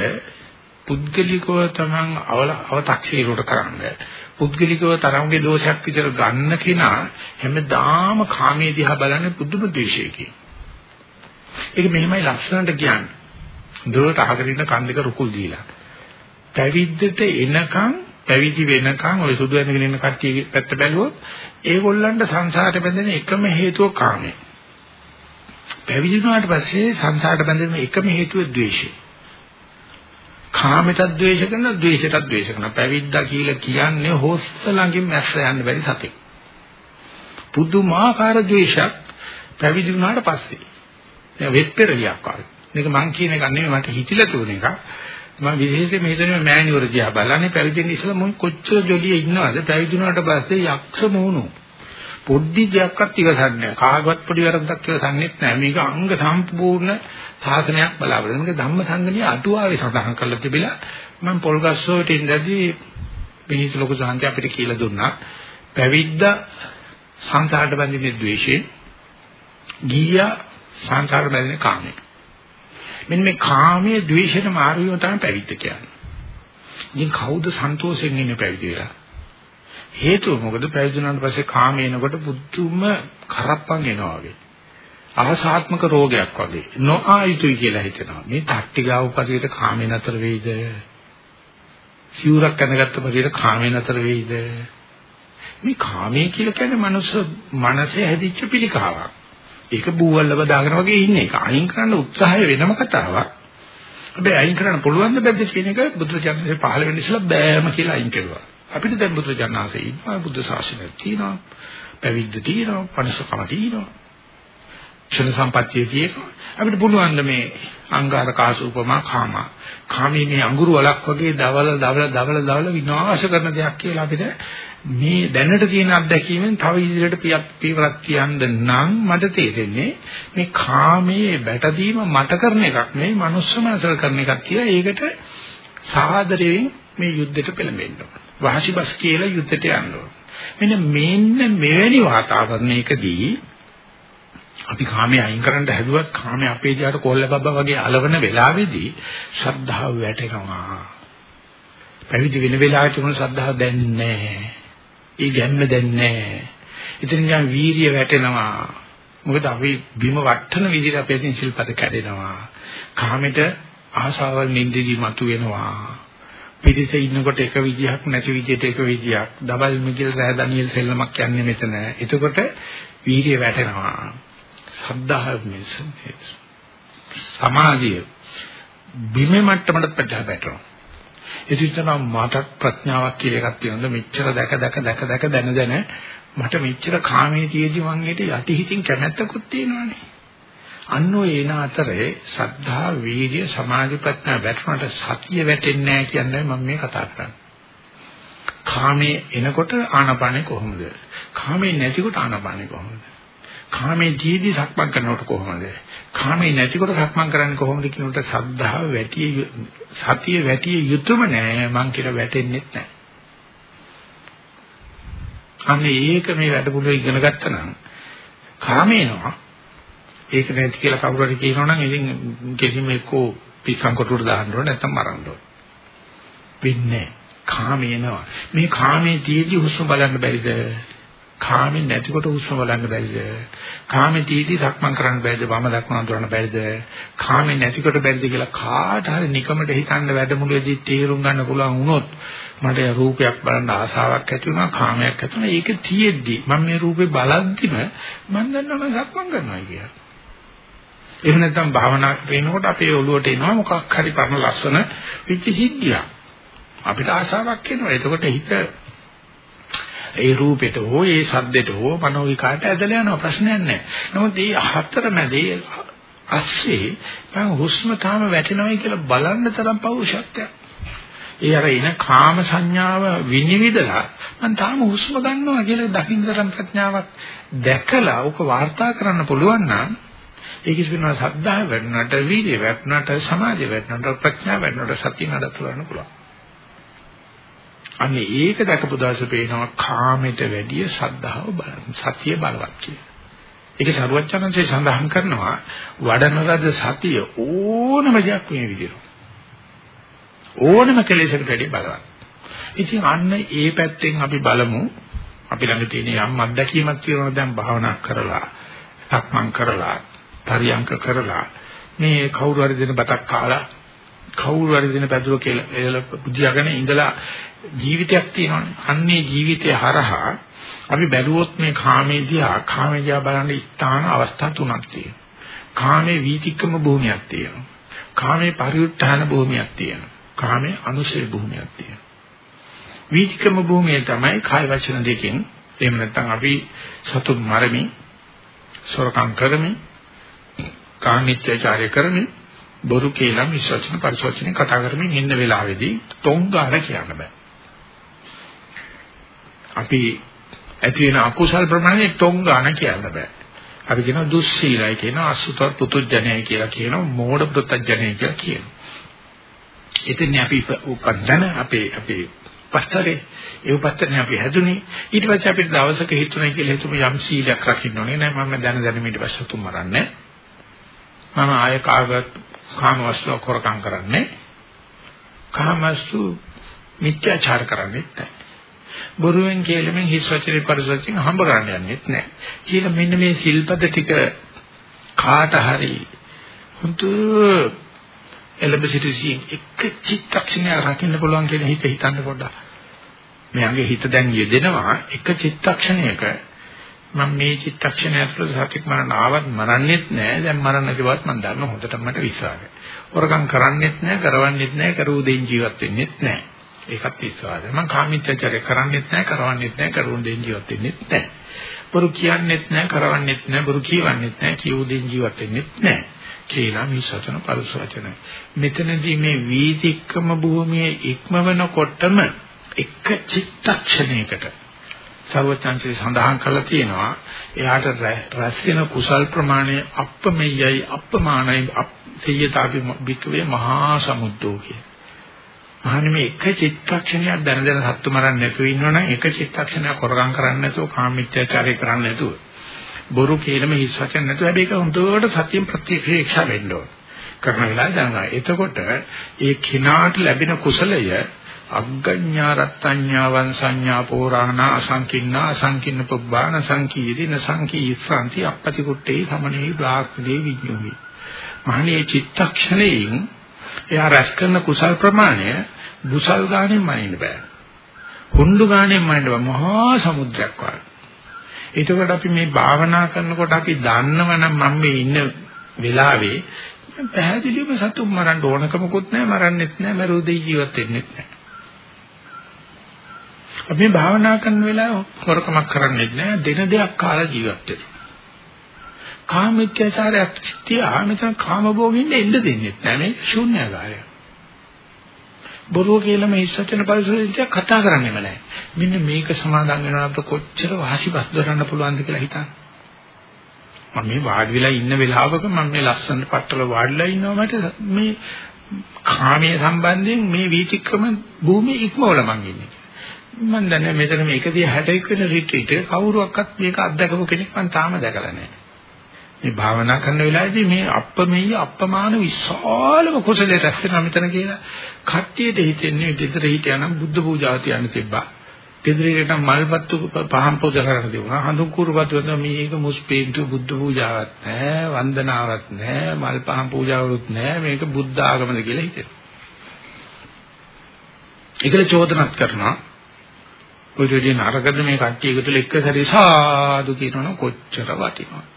පුද්ගලිකව තමන් අවතක්සේරුවට කරන්නේ පුද්ගලිකව තරම්ගේ දෝෂයක් විතර ගන්න කෙනා හැමදාම කාමයේ දිහා බලන්නේ පුදුම ද්වේෂයකින්. ඒක මෙහෙමයි ලස්සනට කියන්නේ. දුරට අහගෙන ඉන්න කන් දෙක රුකුල් දීලා. පැවිද්දට එනකන් පැවිදි වෙනකන් ওই සුදු ඇඳගෙන ඉන්න කට්ටියගේ පැත්ත බැලුවොත් ඒගොල්ලන්ට සංසාරට බැඳෙන එකම හේතුව කාමය. පැවිදි වුණාට පස්සේ සංසාරට බැඳෙන එකම හේතුව ද්වේෂය. කාමයට ද්වේෂ කරන ද්වේෂයට ද්වේෂ කරන පැවිද්දා කියලා කියන්නේ හොස්ස ළඟින් මැස්ස යන්න බැරි සතෙක්. පුදුමාකාර ද්වේෂයක් පැවිදි වුණාට පස්සේ. දැන් වෙත් පෙරලියක් වගේ. මේක මං කියන එක නෙමෙයි මට හිතිලා තුන එක. මම විශේෂයෙන් මෙතන මෑණිවර දිහා බලන්නේ පැවිදෙන්න ඉස්සෙල්ලා මොන් කොච්චර ජොලිය ඉන්නවද පැවිදි වුණාට පස්සේ යක්ෂ මොහුණු. පොඩි දෙයක්වත් ඉවසන්නේ නැහැ. කාගවත් පොඩි වැරද්දක් ඉවසන්නේ නැහැ. මේක අංග සම්පූර්ණ සාසනයක් බලාපොරොත්තු. මේක ධම්ම සංගණිය අටුවාවේ සඳහන් කරලා තිබිලා මම පොල්ගස්සෝට ඉඳදී පිනිස් ලොකු සාන්ති අපිට කියලා දුන්නා. පැවිද්ද සංසාරට බැඳින්නේ ද්වේෂයෙන්. ගියා සංසාර බැඳෙන කාමයේ. මෙන්න මේ කාමයේ ද්වේෂයට මාරු වීම තමයි පැවිද්ද කියන්නේ. ඉතින් කවුද සන්තෝෂයෙන් ඉන්නේ පැවිදි වෙලා? හේතුව මොකද පැවිදි වුණාට පස්සේ කාමේ එනකොට පුදුම කරප්පන් එනවා වගේ. ආසාත්මක රෝගයක් වගේ. නොආයුතුයි කියලා හිතෙනවා. මේ තට්ටි ගාව පරියට කාමේ නතර වෙයිද? සිවුරක් අඳගත්ත පරියට කාමේ නතර වෙයිද? මේ කාමයේ කියලා කියන්නේ මනුස්ස මනසේ හැදිච්ච පිළිකාවක්. ඒක බූවල්ලව දාගෙන වගේ ඉන්නේ. ඒක අයින් කරන්න උත්සාහය වෙනම කතාවක්. හැබැයි අයින් කරන්න පුළුවන් ද බැද්ද කියන එක බුදුරජාණන්සේ පහළ වෙන්න ඉස්සලා බෑම කියලා අයින් කළා. අපිට දැන් බුදුරජාණන්සේ ඉන්නවා බුද්ධ ශාසනය තියෙනවා. පැවිද්ද තියෙනවා, පණසකම තියෙනවා. ක්ෂණ සම්පත්තිය තියෙනවා. අපිට පුළුවන් මේ අංගාර කාසූපමා කාම. කාමී මේ අඟුරු වලක් වගේ දවල දවල දවල දවල විනාශ කරන දෙයක් කියලා අපිට මේ දැනට තියෙන අත්දැකීමෙන් තව ඉදිරියට පියක් පියවරක් කියන්න නම් මට තේරෙන්නේ මේ කාමයේ බැටදීම මට කරන එකක් නෙවෙයි මනුස්ස මනසල කරන එකක් කියලා ඒකට සාදරයෙන් මේ යුද්ධෙට පෙළඹෙන්න ඕන. වාසිබස් කියලා යුද්ධෙට යන්න ඕන. මෙන්න මෙන්න මෙවැනි වාතාවරණයකදී අපි කාමයේ අයින් කරන්න හැදුවත් කාමයේ අපේ දිහාට කොල්ල බබ්බා වගේ අලවන වෙලාවේදී ශ්‍රද්ධාව වැටෙනවා. පැවිදි වෙන වෙලාවට උන ශ්‍රද්ධාව දැන්නේ නැහැ. ඒ ගැම්ම දැන්නේ නැහැ. ඉතින් නිකන් වීරිය වැටෙනවා. මොකද අපි බිම වටන විදිහට අපේ තියෙන ශිල්පත කැඩෙනවා. කාමෙට ආශාවල් නින්දදී මතුවෙනවා. පිටිසේ ඉන්නකොට එක විදිහක් නැති විදිහට එක විදිහක්. දවල් මිගිල් රෑ දනියෙල් සෙල්ලමක් යන්නේ මෙතන. එතකොට වීරිය වැටෙනවා. සද්ධාව මිස සමාධිය බිම මට්ටමකට පැටහ පැටරෙනවා. ඒ නිසා මට ප්‍රඥාවක් කියලා එකක් තියෙනවා. මෙච්චර දැක දැක දැක දැක දැන දැන මට මෙච්චර කාමයේ තියේදී මං ඊට යටිහිතින් කැමැත්තකුත් තියෙනවානේ. අන්න ඔය එන අතරේ සද්ධා, වීර්ය, සමාධි, ප්‍රඥා වැටුණට සතිය වැටෙන්නේ නැහැ කියන්නේ මම මේ කතා කරන්නේ. කාමයේ එනකොට ආනපානේ කොහොමද? කාමයේ නැතිකොට ආනපානේ කොහොමද? කාමයේ ජීවිතය සක්මන් කරනකොට කොහොමද? කාමයේ නැතිකොට සක්මන් කරන්නේ කොහොමද කියනට සද්ධාව වැටිය සතිය වැටිය යුතුයම නෑ මං කියලා වැටෙන්නේ නැහැ. අනේ ඒක මේ වැඩපොළ ඉගෙන ගත්තා නම් කාමේනවා ඒක නැති කියලා කවුරු හරි කියනවනම් ඉතින් කිසිම එක්කෝ පිස්සන් කොටුවට දාන්න ඕන නැත්නම් මරන්න ඕන. වෙන්නේ කාමේනවා. මේ කාමේ තියදී හුස්ම බලන්න බැරිද? කාමෙන් නැතිකොට හුස්ම බලන්න බැරිද? කාමේ තීටි සක්මන් කරන්න බැරිද? වම දක්වන අඳුරන්න බැරිද? කාමෙන් නැතිකොට බැරිද කියලා කාට හරි නිකමට හිතන්න වැඩමුළුවේදී තීරුම් ගන්න පුළුවන් වුණොත් මට රූපයක් බලන්න ආසාවක් ඇති වුණා, කාමයක් ඇති වුණා. ඒක තියෙද්දි මම මේ රූපේ බලද්දිම මම දන්නවා මම සක්මන් කරනවා කියලා. එහෙම නැත්නම් භාවනා කරනකොට අපේ ඔළුවට එනවා මොකක් හරි පරණ ලස්සන විචි සිද්ධියක්. අපිට ආසාවක් එනවා. එතකොට හිත ඒ රූපෙට හෝ ඒ ශබ්දෙට හෝ මනෝ විකාරට ඇදලා යනවා ප්‍රශ්නයක් නැහැ. නමුත් මේ හතරමැදේ අස්සේ මම හුස්ම තාම වැටෙනවයි කියලා බලන්න තරම් පෞරුෂත්වයක්. ඒ අර එන කාම සංඥාව විනිවිදලා මම තාම හුස්ම ගන්නවා කියලා දකින්න තරම් ප්‍රඥාවක් දැකලා උක වාර්තා කරන්න පුළුවන් නම් ඒක ඉස්සෙල්ලා සද්ධා වෙන්නට වීර්ය වෙන්නට සමාධිය වෙන්නට ප්‍රඥා වෙන්නට සතිය නඩත්තු කරන්න පුළුවන්. අනේ ඒක දැකපු දවසේ පේනවා කාමයට වැඩිය සද්ධාව බලන්න සතිය බලවත් කියලා. ඒක සරුවච්චනන්සේ සඳහන් කරනවා වඩන රද සතිය ඕනම දෙයක් මේ විදිහට. ඕනම කෙලෙසකට වැඩිය බලවත්. ඉතින් අන්න ඒ පැත්තෙන් අපි බලමු අපි ළඟ තියෙන යම් අත්දැකීමක් තියෙනවා දැන් භාවනා කරලා සක්මන් කරලා පරියංක කරලා මේ කවුරු හරි දෙන බතක් කාලා කවුරු හරි දෙන පැදුර කියලා පුදියාගෙන ඉඳලා ජීවිතයක් තියෙනවානේ. අන්නේ ජීවිතය හරහා අපි බැලුවොත් මේ කාමයේ දිහා කාමයේ දිහා බලන ස්ථාන අවස්ථා තුනක් තියෙනවා. කාමයේ වීතික්කම භූමියක් තියෙනවා. කාමයේ පරිඋත්ථාන භූමියක් තියෙනවා. කාමයේ අනුශේ භූමියක් තියෙනවා. වීතික්කම භූමිය තමයි කාය වචන දෙකෙන් එහෙම නැත්නම් අපි සතුන් මරමින් සොරකම් කරමින් කාමීත්‍යචාරය කරමින් බොරු කියලා විශ්වචන පරිශෝචන කතා කරමින් ඉන්න වෙලාවේදී තොංගාර කියන්න බෑ. අපි ඇති වෙන අකුසල් ප්‍රමාණය තොංගාන කියන්න බෑ. අපි කියනවා දුස්සීලයි කියනවා අසුතත් පුතුජනයයි කියලා කියනවා මෝඩ පුතුජනයයි කියලා කියනවා. ඉතින් අපි උපදන අපේ අපේ පස්තරේ ඒ උපස්තරනේ අපි හැදුනේ. ඊට පස්සේ අපිට දවසක හිතුණයි කියලා හිතුව යම් සීලයක් රකින්න ඕනේ. නෑ මම දැන දැන ඊට පස්සේ තුම් මරන්නේ මම ආය කාගත් කාමවස්තු කරකම් කරන්නේ කාමවස්තු මිත්‍යාචාර කරන්නේ නැහැ බොරුවෙන් කියලමින් හිස් වචනේ පරිසරයෙන් හම්බ කරන්න යන්නෙත් නැහැ. කියලා මෙන්න මේ සිල්පද ටික කාට හරි හුදු එළඹ සිටිසින් එක චිත්තක්ෂණයක් රකින්න පුළුවන් කියන හිත හිතන්න පොඩ්ඩක්. මෙයාගේ හිත දැන් යෙදෙනවා එක චිත්තක්ෂණයක මම මේ චිත්තක්ෂණය ඇතුළත සත්‍යක් මරණ ආවත් මරන්නෙත් නෑ දැන් මරන්න කිව්වත් මම දන්න හොඳට මට විශ්වාසයි. වරකම් කරන්නෙත් නෑ කරවන්නෙත් නෑ කරුව දෙයින් ජීවත් වෙන්නෙත් නෑ. ඒකත් විශ්වාසයි. මම කාමීත්‍යචාරය කරන්නෙත් නෑ කරවන්නෙත් නෑ කරුව දෙයින් ජීවත් වෙන්නෙත් නෑ. බොරු කියන්නෙත් නෑ කරවන්නෙත් නෑ බොරු කියවන්නෙත් නෑ කියු දෙයින් ජීවත් වෙන්නෙත් නෑ. කියලා මේ සතන පරිසවචන. මෙතනදී මේ වීතික්කම භූමියේ ඉක්මවනකොටම එක චිත්තක්ෂණයකට සර්වචන්සේ සඳහන් කරලා තියෙනවා එයාට රැස් වෙන කුසල් ප්‍රමාණය අප්පමෙයයි අප්පමානයි සියතාපි වික්‍රේ මහා සමුද්දෝ කිය. මහන්නේ මේ එක චිත්තක්ෂණයක් දැන දැන සත්තු මරන්නේ නැතුව ඉන්නවනම් එක චිත්තක්ෂණයක් කරගම් කරන්නේ නැතුව කාමීත්‍යචාරය කරන්නේ නැතුව බොරු කියනම හිස් වචන නැතුව හැබැයි ඒක හොඳට සත්‍යම් ප්‍රතික්‍රියා වෙන්න ඕන. කරන වෙලාව දැනගන්න. එතකොට ඒ කිනාට ලැබෙන කුසලය අග්ගඤ්ඤා රත්ත්‍ඤ්ඤාවන් සංඥා පෝරාණ අසංකින්නා අසංකින්න පුබ්බාන සංකීදින සංකීස්සanti අපපති කුට්ටේ සමනේ බ්‍රාහ්මණේ විඤ්ඤෝහි. මහණේ චිත්තක්ෂණයෙන් එයා රැස් කරන කුසල් ප්‍රමාණය බුසල් ගාණයෙන් මනින්න බෑ. හුඬු ගාණයෙන් මනින්න බෑ. මහා සමුද්‍රයක් වගේ. එතකොට අපි මේ භාවනා කරනකොට අපි දන්නවනම් මම මේ ඉන්න වෙලාවේ පැහැදිලිවම සතුම් මරන්න ඕනකමකුත් නැහැ මරන්නෙත් නැහැ මරුදේ ජීවත් වෙන්නෙත් නැහැ. අපි භාවනා කරන වෙලාව හොරකමක් කරන්නෙත් නැහැ දින දෙකක් කාලා ජීවත් වෙනවා. කාමීත්‍යචාරයක් තියා මෙතන කාම භෝගින්ද එන්න දෙන්නෙත් නැහැ මේ ශූන්‍යකාරය. බොරුව කියලා මේ ඉස්සචන පරිසරයෙන් කතා කරන්නෙම නැහැ. මෙන්න මේක සමාදන් වෙනවා අපිට කොච්චර වාසිපස් දරන්න පුළුවන්ද කියලා හිතන්න. මම මේ වාඩි වෙලා ඉන්න වෙලාවක මම මේ ලස්සන පట్టල වාඩිලා ඉන්නවා මට මේ කාමයේ සම්බන්ධයෙන් මේ වීතික්‍රම භූමිය ඉක්මවල මං ඉන්නේ. මම දන්නේ මෙතන මේක දිහා 61 වෙන රිට්‍රීට් එක කවුරුවක්වත් මේක අත්දකපු කෙනෙක් මම තාම දැකලා නැහැ. මේ භාවනා කරන වෙලාවේදී මේ අප්පමෙය අප්පමාන විශාලම කුසලයේ රැස් වෙනා මෙතන කියලා කට්ටියට හිතෙන්නේ දෙතර හිටියානම් බුද්ධ පූජාව තියන්න තිබ්බා. දෙදරේට මල්පත්තු පහන් පූජා කරන්න දෙවුණා. හඳුන් කුරුපත්තු වල මේක මුස්පේන්තු බුද්ධ පූජාවක් නැහැ, වන්දනාවක් නැහැ, මල් පහන් පූජාවලුත් නැහැ. මේක බුද්ධ ආගමද කියලා හිතෙනවා. ඒකල චෝදනත් කරනවා. ඔය දෙවියන් අරගද මේ කට්ටිය එකතු එක්ක සැරේ සාදු කියනවනම් කොච්චර වටිනවද?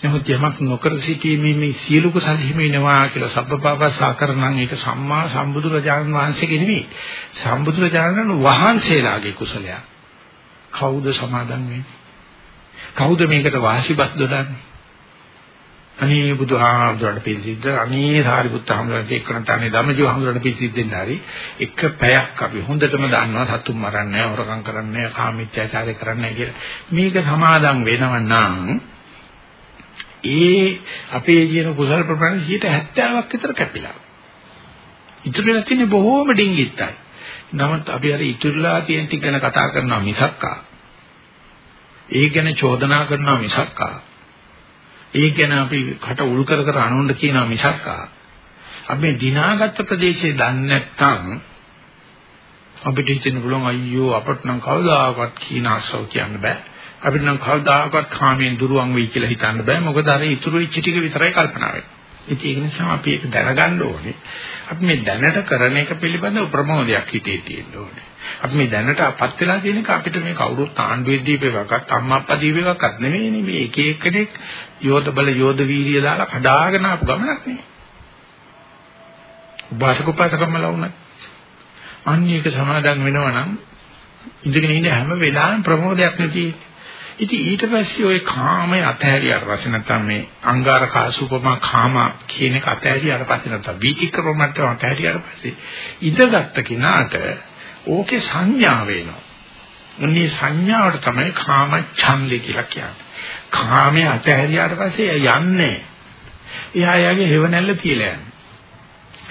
නමුත් යමක් නොකර සිටීමේ මේ සියලු කුසල හිමිනවා කියලා සබ්බපාපස්සා කරනනම් ඒක සම්මා සම්බුදුරජාණන් වහන්සේගේ නෙවෙයි. සම්බුදුරජාණන් වහන්සේලාගේ කුසලයක්. කවුද සමාදන් වෙන්නේ? කවුද මේකට වාසිබස් දොඩන්නේ? අනේ බුදුහාමුදුරට පිළිසිද්ද අනේ සාරිපුත්ත හාමුදුරන්ට එක්කන තන්නේ ධම්මජීව හාමුදුරට පිළිසිද්දෙන් හරි එක පැයක් අපි හොඳටම දන්නවා සතුම් මරන්නේ හොරකම් කරන්නේ කාමීත්‍යාචාරය කරන්නේ කියලා. මේක සමාදන් වෙනව නම් ඒ අපේ කියන කුසල ප්‍රමාණය 70ක් විතර කැපිලා. ඉතුරු වෙලා තියෙන්නේ බොහෝම ඩිංගිත්තයි. නමුත් අපි අර ඉතුරුලා තියෙන ටික ගැන කතා කරනවා මිසක්කා. ඒ ගැන චෝදනා කරනවා මිසක්කා. ඒ ගැන අපි කට උල් කර කර අනුන්ට කියනවා මිසක්කා. අපි දිනාගත්ත ප්‍රදේශේ දන්නේ නැත්නම් අපිට හිතෙන්න පුළුවන් අයියෝ අපට නම් කවදාකවත් කීන ආශ්‍රව කියන්න බෑ. අපිට නම් කවදාකවත් කාමයෙන් දුරවන් වෙයි කියලා හිතන්න බෑ. මොකද අර ඉතුරු ඉච්ච ටික විතරයි කල්පනා වෙන්නේ. ඉතින් ඒක නිසා අපි ඒක දැනගන්න ඕනේ. අපි මේ දැනට කරන එක පිළිබඳව ප්‍රමෝදයක් හිතේ තියෙන්න ඕනේ. අපි මේ දැනට අපත් වෙලා තියෙන එක අපිට මේ කවුරුත් ආණ්ඩුවේ දීපේවක්වත් අම්මා අප්පා දීපේවක්වත් නෙමෙයිනේ මේ එක එක කෙනෙක් යෝධ බල යෝධ වීර්ය දාලා කඩාගෙන ආපු ගමනක් නේ. උපාසක උපාසකම්මල වුණා. අන්න ඒක සමාදන් වෙනවා නම් ඉඳගෙන ඉන්න හැම වෙලාවෙම ප්‍රමෝදයක් නැති ඉතින් ඊට පස්සේ ওই කාමයේ අතහැරියාට පස්සේ නැත්නම් මේ අංගාරකා සුපමා කාම කියන එක අතහැරියාට පස්සේ නැත්නම් වීතික්‍රමයට අතහැරියාට පස්සේ ඉඳගත්ත කිනාට ඕකේ සංඥා වෙනවා. උන්නේ සංඥාවට තමයි කාම ඡන්දේ කියලා කියන්නේ. කාමයේ අතහැරියාට පස්සේ යන්නේ. එයා යාගේ හේවණල්ල තියලා යන්නේ.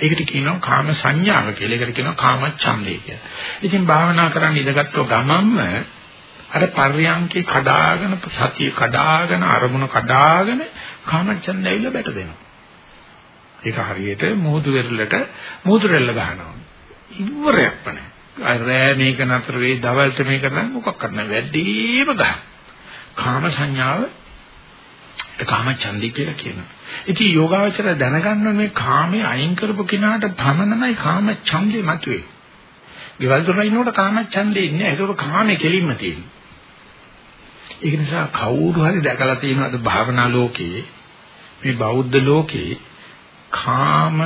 ඒකට කියනවා කාම සංඥාව කියලා. ඒකට කියනවා කාම ඡන්දේ කියලා. ඉතින් භාවනා කරන්න ඉඳගත්තු ගමන්ම අර පර්යංකේ කඩාගෙන සතිය කඩාගෙන අරමුණ කඩාගෙන කාම ඡන්දය ඇවිල්ලා බැට දෙනවා. ඒක හරියට මුහුදු වෙරළට මුහුදු රෙල්ල ගහනවා. ඉවරයක් නැහැ. රෑ මේක නතර වෙයි දවල්ට මේක නම් මොකක් කරන්න වැඩිම ගන්න. කාම සංඥාව කාම ඡන්දි කියලා කියනවා. ඉතින් යෝගාවචර දැනගන්න මේ කාමයේ අයින් කරපු කෙනාට පමණයි කාම ඡන්දේ මතුවේ. ගෙවල් දොර ඉන්නකොට කාම ඡන්දේ ඉන්නේ ඒක කාමයේ කෙලින්ම තියෙනවා. ඒක නිසා කවුරු හරි දැකලා තියෙනවද භාවනා ලෝකේ මේ බෞද්ධ ලෝකේ කාම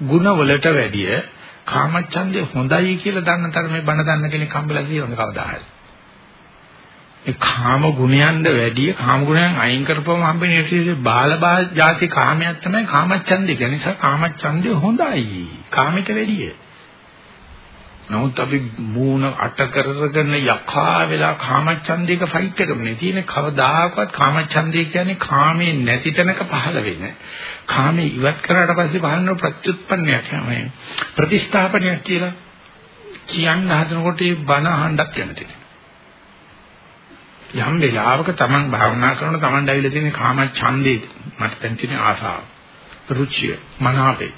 ගුණ වලට වැඩිය කාමච්ඡන්දේ හොඳයි කියලා දන්න තරමේ බණ දන්න කෙනෙක් හම්බෙලා තියෙනවද කවදා හරි ඒ කාම ගුණයන්ද වැඩිය කාම ගුණයන් අයින් කරපුවම හම්බෙන ඉතිරි බාල බාල ಜಾති කාමයක් තමයි කාමච්ඡන්දේ. ඒ නිසා කාමච්ඡන්දේ හොඳයි. කාමයට වැඩිය. නමුත් අපි මූණ අට කරගෙන යකා වෙලා කාමච්ඡන්දේක ෆයිට් එකමනේ තියෙන කවදාකවත් කාමච්ඡන්දේ කියන්නේ කාමේ නැති තැනක පහළ වෙන. කාමේ ඉවත් කරාට පස්සේ පහළන ප්‍රත්‍යুৎපන්නයක් තමයි. ප්‍රතිස්ථාපනයක් කියලා කියන්න හදනකොට ඒ බණ අහන්නත් කැමතියි. යම් වෙලාවක Taman භාවනා කරන Taman ඩයිල තියෙන කාම ඡන්දේ මට දැන් තියෙන ආසාව රුචිය මනාපේ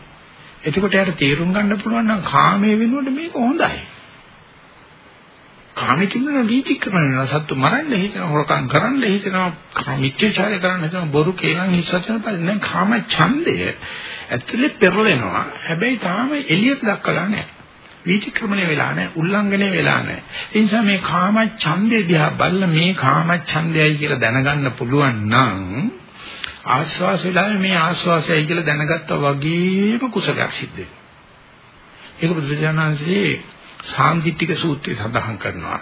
එතකොට යාට තේරුම් ගන්න පුළුවන් නම් කාමයේ වෙනුවට මේක හොඳයි. කාමයේ තිබුණ වීතික්‍රමන සත්තු මරන්න හිතන හොරකම් කරන්න හිතනවා මිත්‍යාචාරය කරන්න හිතන බොරු කේලම් හිස්සචන පස්සේ දැන් කාම ඡන්දය ඇතුලේ පෙරලෙනවා. හැබැයි තාම එළියට දක්වලා නැහැ. විචක්‍රමණය වෙලා නැහැ උල්ලංඝනය වෙලා නැහැ. ඒ නිසා මේ කාම ඡන්දේ දිහා බලලා මේ කාම ඡන්දයයි කියලා දැනගන්න පුළුවන් නම් ආස්වාස වෙලාවේ මේ ආස්වාසයයි කියලා දැනගත්තා වගේම කුසලයක් සිද්ධ වෙනවා ඒක බුදුරජාණන්සේ සාන්දිටික සූත්‍රය සඳහන් කරනවා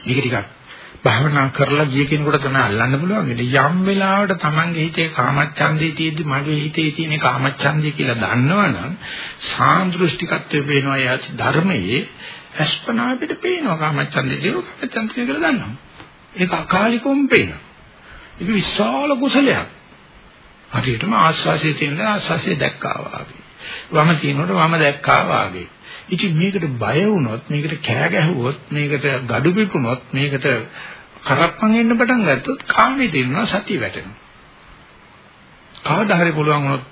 මේක ටිකක් භාවනා කරලා ගිය කෙනෙකුට තමයි අල්ලන්න පුළුවන්. යම් වෙලාවකට Tamange හිතේ කාමච්ඡන්දේ තියෙද්දි මගේ හිතේ තියෙන කාමච්ඡන්දේ කියලා දන්නවනම් සාන්දෘෂ්ටිකත්වයේ පේනවා යා ධර්මයේ අස්පනා අපිට පේනවා කාමච්ඡන්දේ තියෙන කාමච්ඡන්දේ කියලා දන්නවා. ඒක අකාලිකවම පේනවා. ඒක විශාල කුසලයක්. හරියටම ආස්වාසිය තියෙන ආස්වාසිය දැක්කා වාගේ. වම තියෙනකොට වම දැක්කා වාගේ. ඉතින් මේකට බය වුණොත් මේකට කෑ ගැහුවොත් මේකට gadu පිපුණොත් මේකට කරප්පන් එන්න පටන් ගත්තොත් කාමේ දෙන්නවා සතිය වැටෙනවා. කවදා හරි පුළුවන් වුණොත්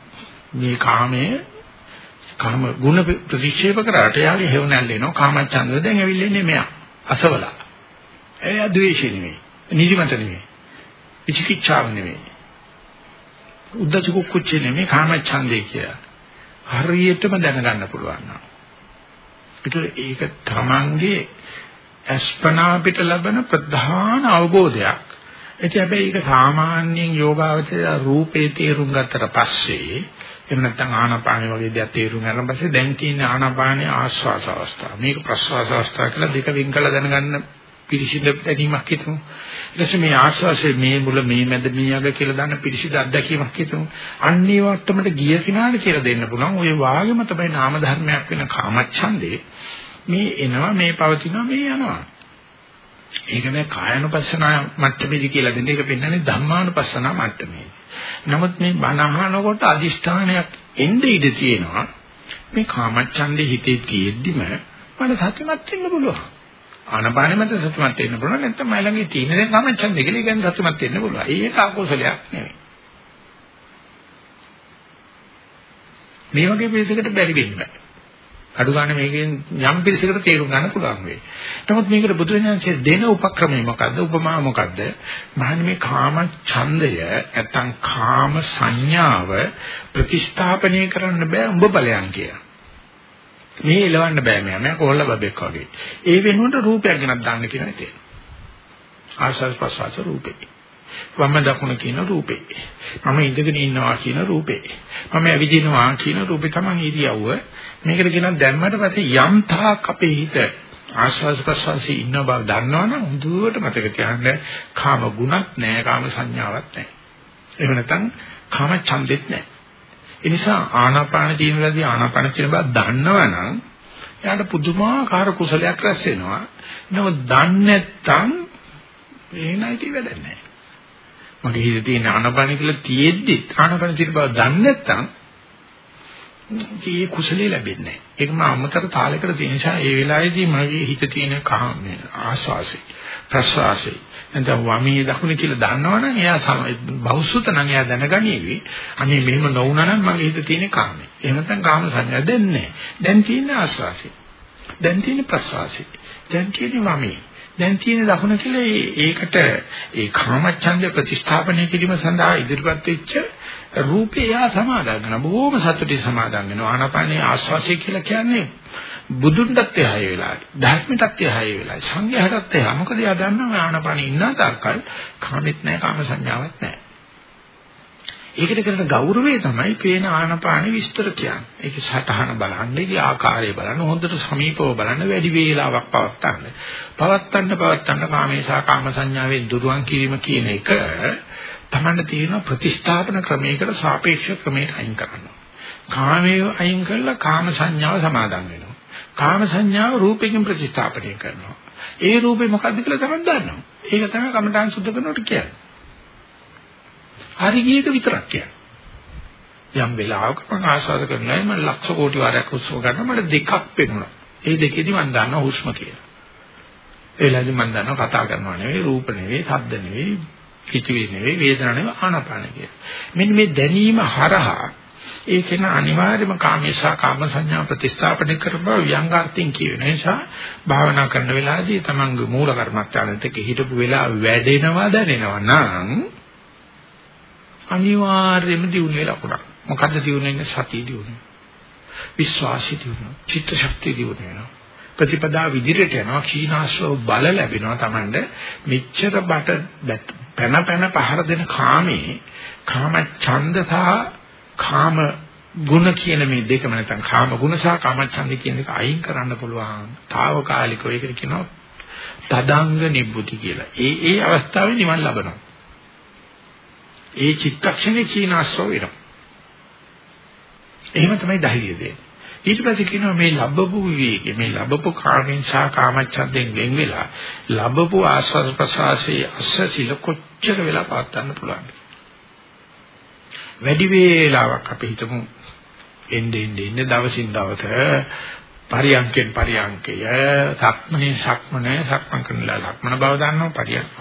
මේ කාමයේ කාම ගුණ ප්‍රතික්ෂේප කරාට යාගේ හේව නැල්ල එනවා කාමච්ඡන්ද දැන් ඇවිල්ලා ඉන්නේ මෙයා අසවලා. එයා ද්වේෂය නෙමෙයි. නිදිමත නෙමෙයි. විචිකිච්ඡාව නෙමෙයි. උද්දච්ච කුක්කුච්ච නෙමෙයි කාමච්ඡන්දේ කියලා. හරියටම දැනගන්න පුළුවන් නම් ඒක ඒක තමන්ගේ අස්පනා පිට ලබන ප්‍රධාන අවබෝධයක්. ඒක හැබැයි ඒක සාමාන්‍යයෙන් යෝගාවචර රූපේ තේරුම් ගත්තට පස්සේ එහෙම නැත්නම් ආනාපානෙ වගේ දෙයක් තේරුම් ගන්න පස්සේ දැන් තියෙන ආනාපානේ ආස්වාස අවස්ථාව. මේක ප්‍රස්වාස අවස්ථාව කියලා දෙක වෙන් කළ දැනගන්න පිරිසිදු දැනීමක් හිතමු. ඊට මේ ආස්වාසේ මේ මුල මේ මැද මේ අග කියලා දාන්න පිරිසිදු අත්දැකීමක් හිතමු. අන්නේ වට්ටමට ගිය කිනාට කියලා දෙන්න පුළුවන්. ওই වාගෙම තමයි නාම ධර්මයක් වෙන කාමච්ඡන්දේ. මේ එනවා මේ පවතිනවා මේ යනවා. ඒක මේ කායනුපස්සනා මට්ටමේදී කියලා දෙන්නේ ඒක පෙන්වන්නේ ධම්මානුපස්සනා මට්ටමේ. නමුත් මේ බණ අහනකොට අදිෂ්ඨානයක් එnde ඉඳ තියෙනවා. මේ කාමච්ඡන්දේ හිතේ තියෙද්දිම මට සත්‍යමත් වෙන්න පුළුවන්. ආනපානෙ මත සතුටුමත් වෙන්න පුළුවන් නැත්නම් මයි ළඟේ තියෙන දේ කමච්චන් දෙකලි ගැන සතුටුමත් වෙන්න පුළුවන්. ඒක අකුසලයක් නෙවෙයි. මේ වගේ පිළිසකට බැරි වෙන්න බෑ. අඩු ගන්න මේකෙන් යම් පිළිසකට තේරුම් ගන්න පුළුවන් වෙයි. නමුත් මේකට බුදුරජාණන්සේ දෙන උපක්‍රමය මොකද්ද? උපමා මොකද්ද? මහන්නේ මේ කාම ඡන්දය නැත්නම් කාම සංඥාව ප්‍රතිස්ථාපනය කරන්න බෑ උඹ බලයන් කියලා. මේ එලවන්න බෑ මෙයා. මෙයා කොල්ල බබෙක් වගේ. ඒ වෙනුවට රූපයක් ගෙනත් දාන්න කියනවා තියෙන. ආස්වාද ප්‍රසආස රූපේ. වම දකුණ කියන රූපේ. මම ඉඳගෙන ඉන්නවා කියන රූපේ. මම ඇවිදිනවා කියන රූපේ තමයි ඉරියව්ව. මේකට කියනවා දැම්මට පස්සේ යම් තාක් අපේ හිත ආස්වාද ප්‍රසආසී ඉන්න බව දන්නවනම් හුදුවට මතක තියාගන්න කාම ගුණත් නැහැ කාම සංඥාවක් නැහැ. එහෙම නැත්නම් කාම ඡන්දෙත් නැහැ. ඒ නිසා ආනාපාන ජීවනදී ආනාපාන කියන බව දන්නවනම් එයාට පුදුමාකාර කුසලයක් රැස් වෙනවා. නමුත් දන්නේ නැත්නම් ඒ නැති වැඩක් නැහැ. මගේ හිතේ තියෙන ආනපන කියලා තියෙද්දි ආනපන තියෙන බව දන්නේ නැත්නම් ඒ කුසලයේ ලැබෙන්නේ නැහැ. ඒක මම අමතර තාලයකට තියෙන නිසා ඒ වෙලාවේදී මගේ හිත තියෙන කාමයේ ආස්වාසි ප්‍රසවාසි නැත්නම් වමී දකුණ කියලා දන්නවනම් එයා බෞසුත නම් එයා දැනගනීවි. අනේ මෙහෙම නොවුනා නම් මගේ හිත තියෙන කාමයේ. එහෙම නැත්නම් කාම සංඥා දෙන්නේ. දැන් තියෙන ආස්වාසි. දැන් තියෙන ප්‍රසවාසි. දැන් තියෙන වමී. දැන් තියෙන දකුණ කියලා ඒකට ඒ කාමච්ඡන්ද ප්‍රතිස්ථාපනය කිරීම සඳහා ඉදිරිපත් වෙච්ච රූපේ යා සමාදන් වෙනවා. බොහොම සතුටින් සමාදන් වෙනවා. ආනාපානේ ආස්වාසිය කියලා කියන්නේ බුදුන්ටත් එහාය වෙලායි. ධර්මයටත් එහාය වෙලායි. සංඝයාටත් එහා. මොකද එයා දන්නවා ආනාපානේ ඉන්න තාක්කල් කාමෙත් නැහැ කාම සංඥාවක් නැහැ. ඒකට කරන ගෞරවය තමයි පේන ආනපාන විස්තර කියන්නේ. ඒකේ සටහන බලන්න, ඒකේ ආකාරය බලන්න, හොඳට සමීපව බලන්න වැඩි වේලාවක් පවත්තන්න. පවත්තන්න පවත්තන්න කාමේසා කාම සංඥාවෙන් දුරුවන් කිරීම කියන එක තමන්න තියෙන ප්‍රතිස්ථාපන ක්‍රමයකට සාපේක්ෂ ක්‍රමයකට අයින් කරනවා. කාමයේ අයින් කළා කාම සංඥාව සමාදන් වෙනවා. කාම සංඥාව රූපයෙන් ප්‍රතිස්ථාපනය කරනවා. ඒ රූපේ මොකද්ද කියලා තමයි දන්නවා. ඒක තමයි කමඨාන් සුද්ධ කරනකොට කියන්නේ. හරි ගියක විතරක් කියන්නේ. යම් වෙලාවක මම ආශාද කරනවා මම ලක්ෂ කෝටි වාරයක් හුස්ම ගන්න මට දෙකක් පෙනුණා. ඒ දෙකේදී මම දන්නවා හුස්ම කියලා. ඒ වෙලාවේදී මම දන්නවා කතා කරනවා නෙවෙයි රූප නෙවෙයි ශබ්ද නෙවෙයි කිචිවි නෙවෙයි වේදනා නෙවෙයි ආනාපාන කියලා. මෙන්න මේ දැනීම හරහා ඒකේන අනිවාර්යම කාමේශා කාම සංඥා ප්‍රතිස්ථාපනය කරපුවා ව්‍යංගාර්ථයෙන් කියන නිසා භාවනා කරන වෙලාවේදී තමන්ගේ මූල කර්මස්ථානෙත් එක්ක හිටපු වෙලාව වැඩෙනවා දැනෙනවා නම් අනිවාර්යයෙන්ම දියුණුවේ ලකුණක්. මොකද්ද දියුණුවේ සතිය දියුණුව. විශ්වාසය දියුණුව. චිත්ත ශක්තිය දියුණුව. ප්‍රතිපදා විදිහට යනවා කීනාශ්‍රව බල ලැබෙනවා Tamande මෙච්චර බට පැන පැන පහර දෙන කාමේ කාම ඡන්ද සහ කාම ගුණ කියන මේ දෙකම නැත්නම් කාම ගුණ සහ කාම ඡන්ද කියන එක අයින් කරන්න පුළුවන්. తాවකාලිකව ඒකට කියනවා තදංග නිබ්බුති කියලා. ඒ ඒ අවස්ථාවේ නිවන් ලබනවා. ඒ චිත්තක්ෂණේ චීනාශ්‍රව වෙනවා. එහෙම තමයි ධෛර්යය දෙන්නේ. ඊට පස්සේ කියනවා මේ ලැබපු විවේකේ මේ ලැබපු කාමෙන් සහ කාමච්ඡන්දෙන් වෙන් වෙලා ලැබපු ආස්වාද ප්‍රසආසයේ අස්සසිල කොච්චර වෙලා පාත්තන්න පුළුවන්ද? වැඩි වේලාවක් අපි හිතමු. එන්නේ එන්නේ දවසින් දවස පරියන්කෙන් පරියන්කය සක්මනේ සක්මනේ සක්මන් කරනලා සක්මන බව දන්නවා පරියන්ක.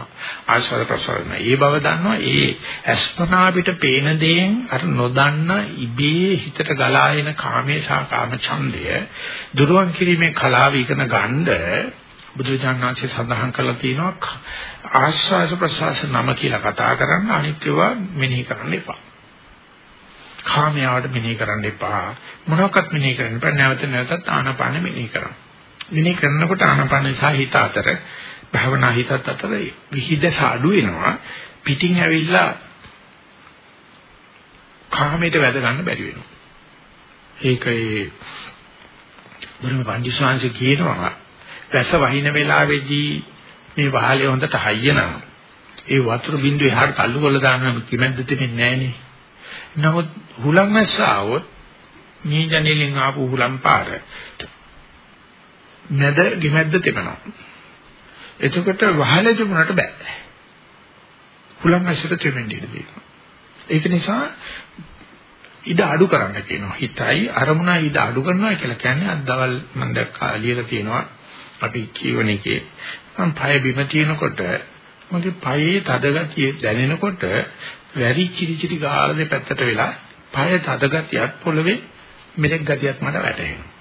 ආස්වාද ප්‍රසවන ඒ බව දන්නවා ඒ අස්පනා පිට පේන දේෙන් අර නොදන්න ඉබේ හිතට ගලා එන කාමේ සහ කාම ඡන්දය දුරුවන් කිරීමේ කලාව ඉගෙන ගන්නද බුදුජානනාංශය සඳහන් කරලා තියෙනවා ආස්වාද ප්‍රසවාස නම කියලා කතා කරන්න අනිත්‍යව මෙනෙහි කරන්න එපා. කාමයාවට මෙනෙහි කරන්න එපා. මොනවාක්වත් මෙනෙහි කරන්න එපා. නැවත නැවතත් ආනාපාන මෙනෙහි කරන්න. මෙනෙහි කරනකොට ආනාපාන සහ හිත අතර භවනා හිතත් අතර විහිදස අඩු වෙනවා. පිටින් ඇවිල්ලා කාමයට වැද ගන්න බැරි වෙනවා. ඒකේ බුදුම පන්දිස්වාංශ කියනවා වැස වහින වෙලාවේදී මේ වහලේ හොඳට හයියනවා. ඒ වතුර බින්දුවේ හරියට තල්ලු කරලා දානවා කිමැද්ද දෙන්නේ නැහනේ. නමුත් හුලං මැස්ස ආවොත් මේ ජනෙලෙන් ආපු හුලං පාර නැද ගිමැද්ද තෙමනවා. එතකොට වහල තිබුණාට බෑ. හුලං මැස්සට තෙමෙන්න ඉඩ දෙනවා. ඒක නිසා ඉඩ අඩු කරන්න කියනවා. හිතයි අරමුණයි ඉඩ අඩු කරනවා කියලා කියන්නේ අද දවල් මම දැක්කා ලියලා තියෙනවා. අපි කියවන එකේ මම පය බිම තියනකොට මගේ පයේ තද ගතිය දැනෙනකොට වැරි චිරි චිරි ගාලා දෙපැත්තට වෙලා පය තද ගතියක් පොළවේ මෙලෙක් ගතියක් මට වැටහෙනවා.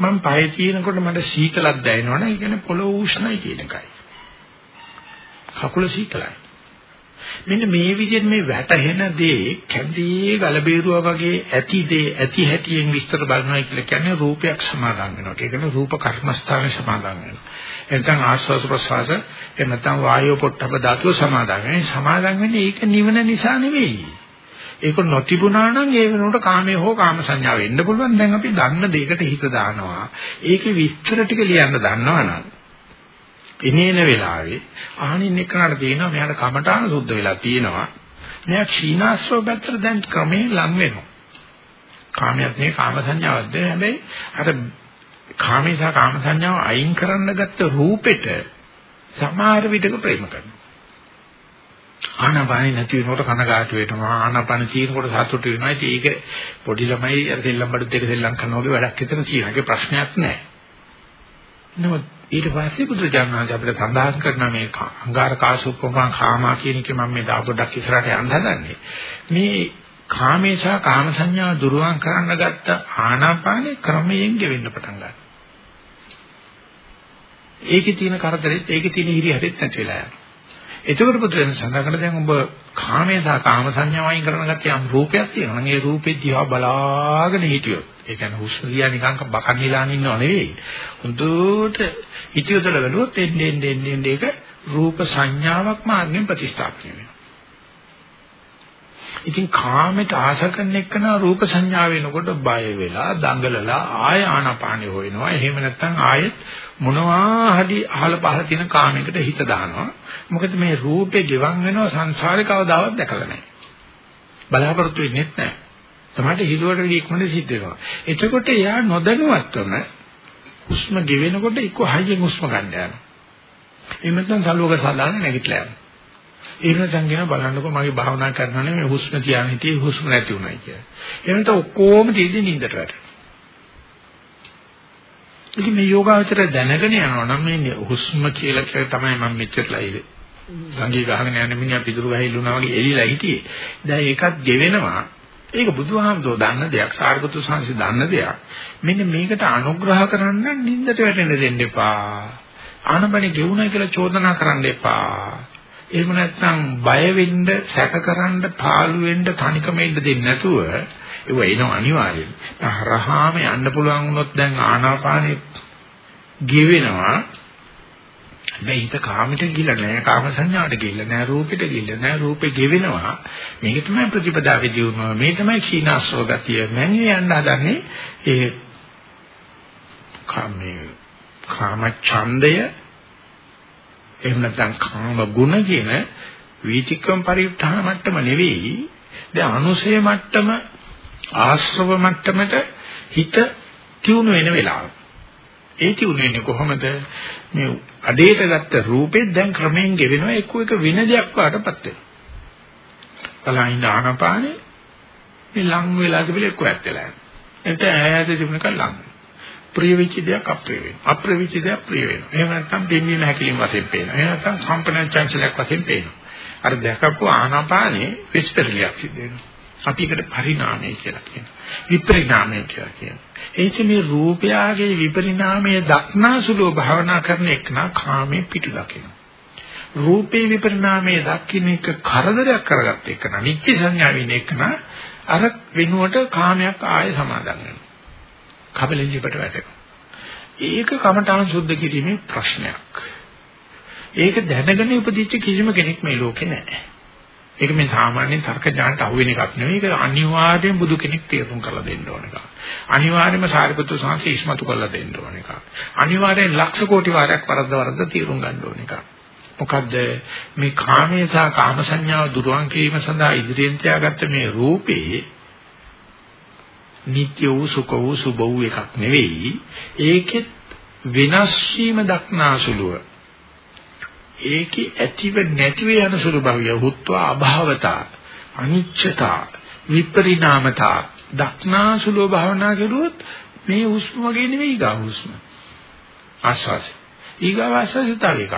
මම පය තියෙනකොට මට සීතලක් දැනෙනවනේ ඒ කියන්නේ පොළොව උෂ්ණයි කියන එකයි. කකුල සීතලයි. මෙන්න මේ විදිහට මේ වැටහෙන දේ කැඳේ ගලබේරුවා වගේ ඇති දේ ඇති හැටියෙන් විස්තර බලනවා කියලා කියන්නේ රූපයක් සමාදන් වෙනවා. ඒ කියන්නේ රූප කර්මස්ථාන සමාදන් වෙනවා. එතන ආස්වාස ප්‍රසවාස එනතම් වායෝ පොට්ටබ ධාතුව සමාදන් වෙනවා. සමාදන් වෙන්නේ ඒක නිවන නිසා නෙවෙයි. ඒක නොතිබුණා නම් ඒ වෙනුවට කාමයේ හෝ කාම සංඥාව වෙන්න පුළුවන්. දැන් අපි දන්න දෙයකට හිත දානවා. ඒකේ විස්තර ටික ලියන්න දන්නවනම් එනේන වෙලාවේ ආනින් එක්කනට තියෙනවා මෙයාට කමඨාන සුද්ධ වෙලා තියෙනවා. මෙයා ක්ෂීනාශ්‍රව පැත්තට දැන් ක්‍රමයෙන් ලං වෙනවා. කාමයක් නේ කාම සංඥාවක්ද හැබැයි අර කාමේසා කාම සංඥාව අයින් කරන්න ගත්ත රූපෙට සමහර විටක ප්‍රේම කරනවා. ආනාපානෙ නැති වෙනකොට කනගාටු වෙනවා ආනාපාන තියෙනකොට සතුටු වෙනවා. ඉතින් ඒක පොඩි ළමයි අර සෙල්ලම් බඩු දෙක සෙල්ලම් කරනවා වගේ වැඩක් හිතන කියන එක ප්‍රශ්නයක් නෑ. නමුත් ඊට පස්සේ බුදුජානනාංශ අපිට සඳහන් කරන මේ අංගාර කාසුප්පමා කාමා කියන එක මම මේ දාපොඩක් ඉස්සරහට යන්න හදන්නේ. මේ කාමේ සහ කාම සංඥා දුරුවන් කරන්න ගත්ත ආනාපානේ ක්‍රමයෙන් ගෙවෙන්න පටන් ගන්නවා. ඒකේ තියෙන කරදරෙත් ඒකේ තියෙන හිරිහැරෙත් නැති වෙලා යනවා. එතකොට පුදුරෙන් සඳහන් දැන් ඔබ කාමයේ සහ කාම සංඥාවයින් කරන ගැතිය යම් රූපයක් තියෙනවා නම් ඒ රූපේ දිහා බලාගෙන හිටියොත් ඒ කියන්නේ හුස්ම දිහා නිකන් බකන් නිලාන ඉන්නව නෙවෙයි. හොඳට හිතියොදල බලුවොත් එන්නේ එන්නේ එන්නේ ඒක රූප සංඥාවක් මාර්ගෙන් ප්‍රතිස්ථාපනය වෙනවා. ඉතින් කාමයට ආශ කරන එක්කන රූප සංඥා වෙනකොට බය වෙලා දඟලලා ආය ආනාපානෙ හොයනවා. එහෙම නැත්නම් ආයෙත් මොනවා හරි අහල පහල තියෙන කාමයකට හිත දානවා. මොකද මේ රූපේ ගෙවන් වෙනවා සංසාරේ කවදාවත් දැකලා නැහැ. බලාපොරොත්තු වෙන්නේ නැහැ. තමයි හිතුවට ඉක්මනට සිද්ධ වෙනවා. එතකොට එයා නොදැනුවත්වම හුස්ම ගෙවෙනකොට එක්ක හයියෙන් හුස්ම ගන්න යනවා. එහෙම නැත්නම් සලුවක සාදාන නැගිටලා යනවා. ඒක නැත්නම් කියන බලන්නකො මගේ භාවනා කරනවා නෙමෙයි හුස්ම තියාගෙන හිටියේ හුස්ම නැති උනායි කියලා. එහෙම නැත්නම් ඔක්කොම තීදි නින්දට වැටෙනවා. ඉතින් මේ යෝගාවචර දැනගෙන යනවා නම් මේ හුස්ම කියලා කියලා තමයි මම මෙච්චරලා ඉන්නේ. ගංගේ ගහගෙන යන මිනිහා පිටුරු ගහිල්ලුණා වගේ එළිලා හිටියේ. දැන් ඒකත් ගෙවෙනවා. ඒක බුදුහාමුදුරෝ දන්න දෙයක්, සාරගතු සංසි දන්න දෙයක්. මෙන්න මේකට අනුග්‍රහ කරන්න නින්දට වැටෙන්න දෙන්න එපා. ආනපනේ ගෙවුණා කියලා චෝදනා කරන්න එපා. එහෙම නැත්නම් බය වෙන්න, සැකකරන්න, පාළු වෙන්න, තනිකම ඉන්න දෙන්නේ නැතුව ඒව එනවා අනිවාර්යෙන්. හරහාම යන්න පුළුවන් වුණොත් දැන් ආනාපානෙ ගෙවෙනවා. මේ හිත කාමයට ගිහිල්ලා නැහැ, කාම සංඥාවට ගිහිල්ලා නැහැ, රූපෙට ගිහිල්ලා නැහැ, රූපේ ගෙවෙනවා. මේක තමයි ප්‍රතිපදාවේ දියුණුව. මේ තමයි කීනාස්ව ගතිය. මම යන්න හදන්නේ ඒ කාමයේ කාම ඡන්දය එහෙම නැත්නම් කාම ගුණ කියන වීතික්‍රම පරිඋත්ථාන මට්ටම නෙවෙයි දැන් අනුසය මට්ටම ආශ්‍රව මට්ටමට හිත තියුණු වෙන වෙලාව. ඒ තියුණු වෙන්නේ කොහොමද? මේ අඩේට ගත්ත රූපේ දැන් ක්‍රමයෙන් ගෙවෙනවා එක්ක එක වෙන දෙයක් වඩපත් වෙනවා. බලහින්න ආනපානේ මේ ලං වෙලා තිබිලා එක්ක ඇත්තලා යනවා. එතන ඈත තිබුණක ලං. ප්‍රිය වෙච්ච දෙයක් අප්‍රිය වෙනවා. අප්‍රිය වෙච්ච දෙයක් ප්‍රිය වෙනවා. එහෙම නැත්නම් දෙන්නේ නැහැකිලින් වශයෙන් පේනවා. එහෙම නැත්නම් කම්පන චංචලයක් වශයෙන් පේනවා. අර දැකපු ආනාපානේ විස්පර්ලියක් සිද්ධ වෙනවා. අපි ඒකට පරිණාමය කියලා කියනවා. විපරිණාමය කියලා කියනවා. එනිස මේ රූපයගේ විපරිණාමය දක්නාසුලෝ භාවනා කරන එකනා කාමේ පිටු දකිනවා. රූපේ විපරිණාමය දකින්න එක කරදරයක් කරගත්ත එකනා නිච්ච සංඥාවෙන් එකනා අර වෙනුවට කාමයක් ආය සමාදන් වෙනවා. කබලෙන් ජීවිතට වැටෙනවා. ඒක කමඨාන් සුද්ධ කිරීමේ ප්‍රශ්නයක්. ඒක දැනගෙන උපදිච්ච කිසිම කෙනෙක් මේ ලෝකේ නැහැ. ඒක මේ සාමාන්‍ය තර්ක ඥානට අහු වෙන එකක් නෙවෙයි. ඒක අනිවාර්යෙන් බුදු කෙනෙක් තේරුම් කරලා දෙන්න ඕන එකක්. අනිවාර්යයෙන්ම සාරිපුත්‍ර සාංශය ඉස්මතු කරලා දෙන්න ඕන එකක්. අනිවාර්යෙන් ලක්ෂ කෝටි වාරයක් වරද්ද වරද්ද තේරුම් ගන්න ඕන එකක්. මොකද මේ කාමයේ සහ කාම සංඥාව දුරවන් කිරීම සඳහා ඉදිරියෙන් තියාගත්ත මේ රූපේ නිට්ටය වූ සුඛ වූ සුභ වූ එකක් නෙවෙයි ඒකෙත් වෙනස් වීම දක්නාසුලුව ඒකේ ඇතිව නැතිව යන සුළු භවය හුත්වා අභාවතා අනිච්චතා විපරිණාමතා දක්නා සුළු භවනා කෙරුවොත් මේ හුස්ම වගේ නෙවෙයි ගා හුස්ම. ආස්වාසය. ඊගා ආස්වාසය තව එකක්.